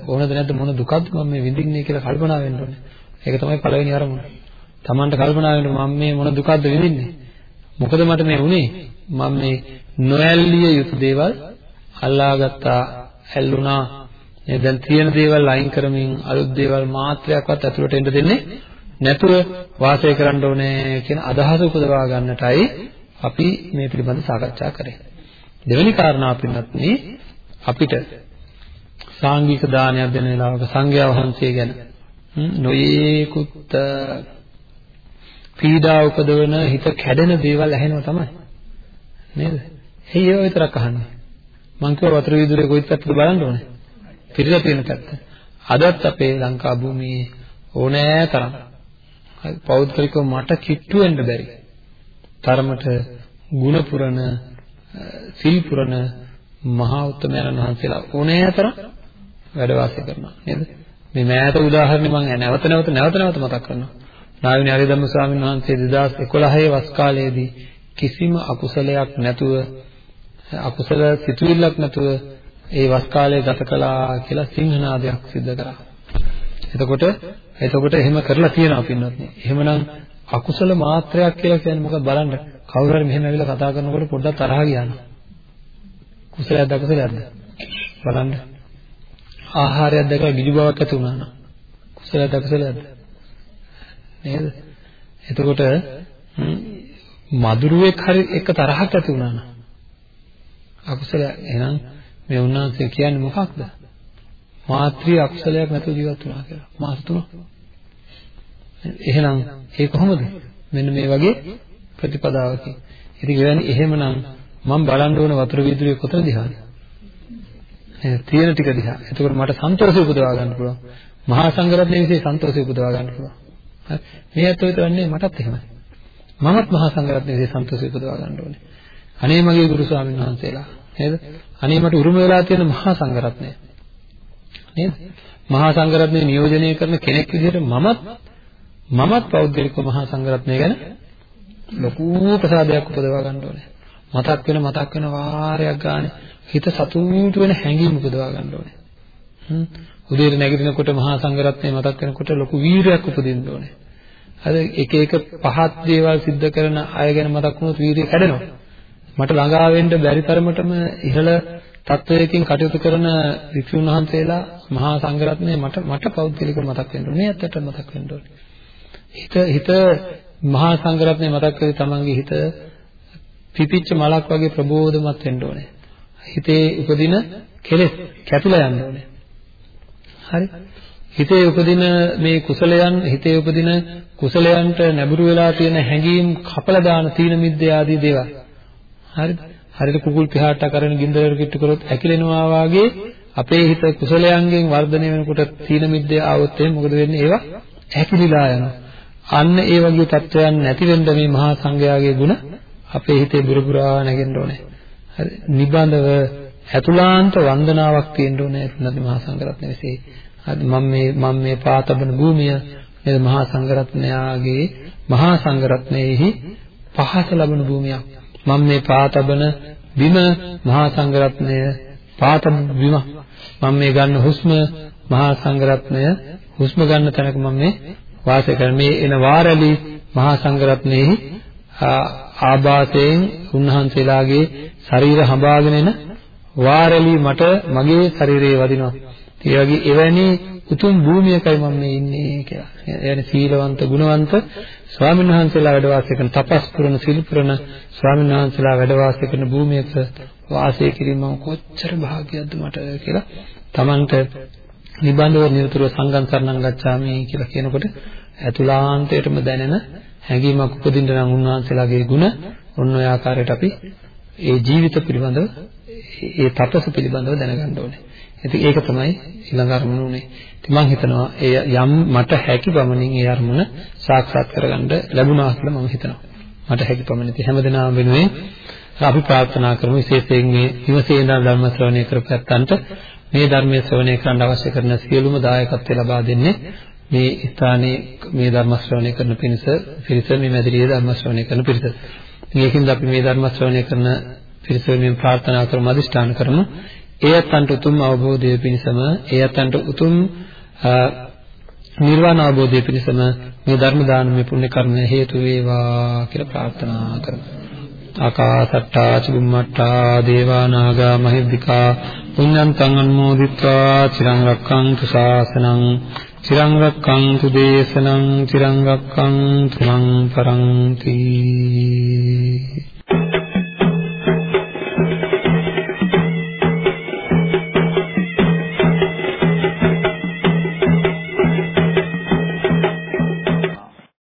ඕනද නැද්ද මොන දුකක්ද මම මේ විඳින්නේ කියලා කල්පනා වෙන්න ඕනේ. ඒක තමයි පළවෙනි අරමුණ. Tamanට කල්පනා වෙන්න මම මේ මොන දුකක්ද විඳින්නේ? මොකද මට මේ වුනේ? මම මේ නොඇල්ලිය යුතු දේවල් අල්ලාගත්තා, ඇල්ලුනා. මේ දැන් තියෙන දේවල් අයින් කරමින් අලුත් දේවල් මාත්‍රයක්වත් ඇතුළට එන්න දෙන්නේ නැතුව වාසය කරන්න ඕනේ කියන අදහස උපදවා ගන්නටයි අපි මේ පිළිබඳ සාකච්ඡා කරේ. දෙවෙනි කාරණාව පින්නත් අපිට සාංගික දානයක් දෙන වෙලාවක සංඝයා වහන්සේ ගැන නොයේකුත් පීඩා උපදවන හිත කැඩෙන දේවල් ඇහෙනවා තමයි නේද? එයි ඒව විතරක් අහන්නේ. මං කියව වතුර විදුලේ කොයිත් පැත්තද බලන්න ඕනේ. පිළිලා තියෙන පැත්ත. අදත් අපේ ලංකා භූමියේ ඕනෑ තරම් පෞද්ගලිකව මට කිට්ටු වෙන්න බැරි. තරමට ಗುಣ පුරන සිල් පුරන මහා උත්තමයන් වහන්සේලා ඕනෑ තරම් වැඩ වාසය කරනවා නේද? මේ මෑත උදාහරණේ මම නැවත නැවත නැවත නැවත මතක් කරනවා. නාවිනී හරිදම්ම ස්වාමීන් වහන්සේ 2011 වස් කාලයේදී කිසිම අකුසලයක් නැතුව අකුසල සිතුවිල්ලක් නැතුව ඒ වස් කාලය ගත කළා කියලා සිංහනාදයක් සිද්ධ කරා. එතකොට එතකොට එහෙම කරලා තියෙනවා පින්වත්නි. එහෙමනම් අකුසල මාත්‍රයක් කියලා කියන්නේ මොකක්ද බලන්න. කවුරු හරි මෙහෙම ඇවිල්ලා කතා කරනකොට පොඩ්ඩක් තරහ ගියානවා. කුසලයක්ද අකුසලයක්ද? බලන්න. ආහාරයක් දැකලා ගිජු බවක් ඇති වුණා නම් කුසලයක්ද අකුසලයක්ද? නේද? එතකොට මధుරුවෙක් හරි එක තරහක් ඇති වුණා නම් අකුසල එහෙනම් මේ උන්වහන්සේ කියන්නේ මොකක්ද? මාත්‍රි අකුසලයක් නැතුව ජීවත් වුණා කියලා. මාස තුනක්. එහෙනම් ඒ කොහොමද? මෙන්න මේ වගේ ප්‍රතිපදාවකින්. ඉතින් කියන්නේ එහෙමනම් මම බලන්න ඕන වතුර විදුලිය කොතන දිහාද? තියෙන ටික දිහා. එතකොට මට සන්තෝෂය උපදවා ගන්න පුළුවන්. මහා සංඝරත්නයේ විශේෂ සන්තෝෂය උපදවා ගන්න පුළුවන්. හරි. මේ ඇත්ත විතරන්නේ මටත් එහෙමයි. මමත් මහා සංඝරත්නයේ විශේෂ සන්තෝෂය උපදවා ගන්න ඕනේ. අනේ මගේ ගුරු ස්වාමීන් වහන්සේලා නේද? අනේ මට උරුම වෙලා තියෙන මහා සංඝරත්නය. නේද? මහා සංඝරත්නය නියෝජනය කරන කෙනෙක් විදිහට මමත් මමත් පෞද්ගලිකව මහා සංඝරත්නය ගැන ලොකු ප්‍රසාදයක් උපදවා ගන්න ඕනේ. මතක් වෙන මතක් වෙන වාරයක් ගානේ හිත සතුටු වෙන හැඟීම් උපදවා ගන්න ඕනේ. හ්ම්. උදේට නැගිටිනකොට මහා සංඝරත්නය මතක් වෙනකොට ලොකු වීරයක් උපදින්න ඕනේ. අර එක එක පහත් දේවල් සිද්ධ කරන අය ගැන මතක් වුණොත් වීරිය කැඩෙනවා. මට ළඟා වෙන්න බැරි තරමටම ඉහළ තත්වයකින් කටයුතු කරන වික්ෂුන් වහන්සේලා මහා සංඝරත්නය මට මට පෞද්ගලිකව මතක් වෙන්න ඕනේ. මේ ඇත්තට මතක් වෙන්න ඕනේ. හිත හිත මහා සංඝරත්නය මතක් කරේ තමන්ගේ හිත පිපිච්ච මලක් වගේ ප්‍රබෝධමත් වෙන්න ඕනේ. හිතේ උපදින කෙලෙස් කැපිලා යන්න ඕනේ. හරි? හිතේ උපදින මේ කුසලයන් හිතේ උපදින කුසලයන්ට නැඹුරු වෙලා තියෙන හැඟීම් කපලා දාන තීන මිද්ද ආදී දේවල්. හරිද? හරියට කුකුල් පිහාට්ට කරන ගින්දරට කිට්ටු කරොත් ඇකිලෙනවා වාගේ අපේ හිත කුසලයන්ගෙන් වර්ධනය වෙනකොට තීන මිද්ද ආවොත් එහෙනම් මොකද වෙන්නේ? ඒවා ඇකිලිලා යනවා. අන්න ඒ වගේ තත්වයන් නැති වෙන්න මේ මහා සංඝයාගේ ගුණ අපේ හිතේ බුරුබුරා නැගෙන්න ඕනේ. හරි. නිබඳව ඇතුළාන්ත වන්දනාවක් තියෙන්න ඕනේ නැත්නම් මහා සංඝරත්නය විශ්ේ. හරි මම මේ මම මේ පාතබන භූමිය නේද මහා සංඝරත්නයාගේ මහා සංඝරත්නයේහි පහස ලබන භූමියක්. මම මේ පාතබන බිම මහා සංඝරත්නය පාතබ බිම. මම මේ ගන්න හුස්ම මහා සංඝරත්නය හුස්ම ගන්න තැනක මම මේ වාසය කරන මේ එන වාරලි මහා සංඝරත්නයේහි ආබාසයෙන් උන්වහන්සේලාගේ ශරීර හඹාගෙන එන වාරලි මට මගේ ශරීරයේ වදිනවා. ඒ වගේ එවැනි උතුම් භූමියකයි මම මේ ඉන්නේ කියලා. يعني සීලවන්ත, ගුණවන්ත ස්වාමීන් වහන්සේලා වැඩ වාසය කරන තපස් පුරන, සිල් පුරන ස්වාමීන් වහන්සේලා වැඩ වාසය කරන භූමියක වාසය කිරීම කොච්චර භාග්‍යයක්ද මට කියලා Tamanට නිබඳව නිරතුරුව සංගම් සරණං ගච්ඡාමි කියලා කියනකොට ඇතුළාන්තයටම දැනෙන හැඟීමක් උපදින්න නම් උන්වහන්සේලාගේ ගුණ ඔන්න ඔය ආකාරයට අපි ඒ ජීවිත පිළිබඳව ඒ තපස පිළිබඳව දැනගන්න ඕනේ. ඉතින් ඒක තමයි ඊළඟ අරමුණ උනේ. ඉතින් මම හිතනවා ඒ යම් මට හැකි පමණින් ඒ අරමුණ සාක්ෂාත් කරගන්න ලැබුණා කියලා මම හිතනවා. මට හැකි පමණින් ඉතින් හැමදෙනාම වෙනුවෙන් අපි ප්‍රාර්ථනා කරමු විශේෂයෙන් මේ හිමසේ ඉඳන් ධර්ම ශ්‍රවණය කරපැත්තන්ට මේ ධර්මයේ ශ්‍රවණය කරන්න අවශ්‍ය කරන සියලුම දායකත්වය ලබා දෙන්නේ මේ ස්ථානයේ මේ ධර්ම ශ්‍රවණය කරන පිණිස පිරිස මේ මැදිරියේ ධර්ම ශ්‍රවණය කරන පිරිස. ඉතින් ඒකින්ද අපි මේ ධර්ම ශ්‍රවණය කරන පිරිස වෙනුවෙන් ප්‍රාර්ථනා කරමු අදිෂ්ඨාන කරමු. ඒ අතන්ට උතුම් අවබෝධය පිණිසම ඒ අතන්ට උතුම් නිර්වාණ අවබෝධය පිණිසම මේ ධර්ම දානමය පුණ්‍ය කර්ම හේතු වේවා කියලා ප්‍රාර්ථනා කරමු. ආකාසට්ටා චුම්මට්ටා දේවා නාග මහිද්దికා පුඤ්ඤන්තං අනුමෝදිත්වා චිරං රක්ඛන්තු ශාසනං චිරං රක්ඛන්තු දේශනං චිරං රක්ඛන්තු මං පරන්ති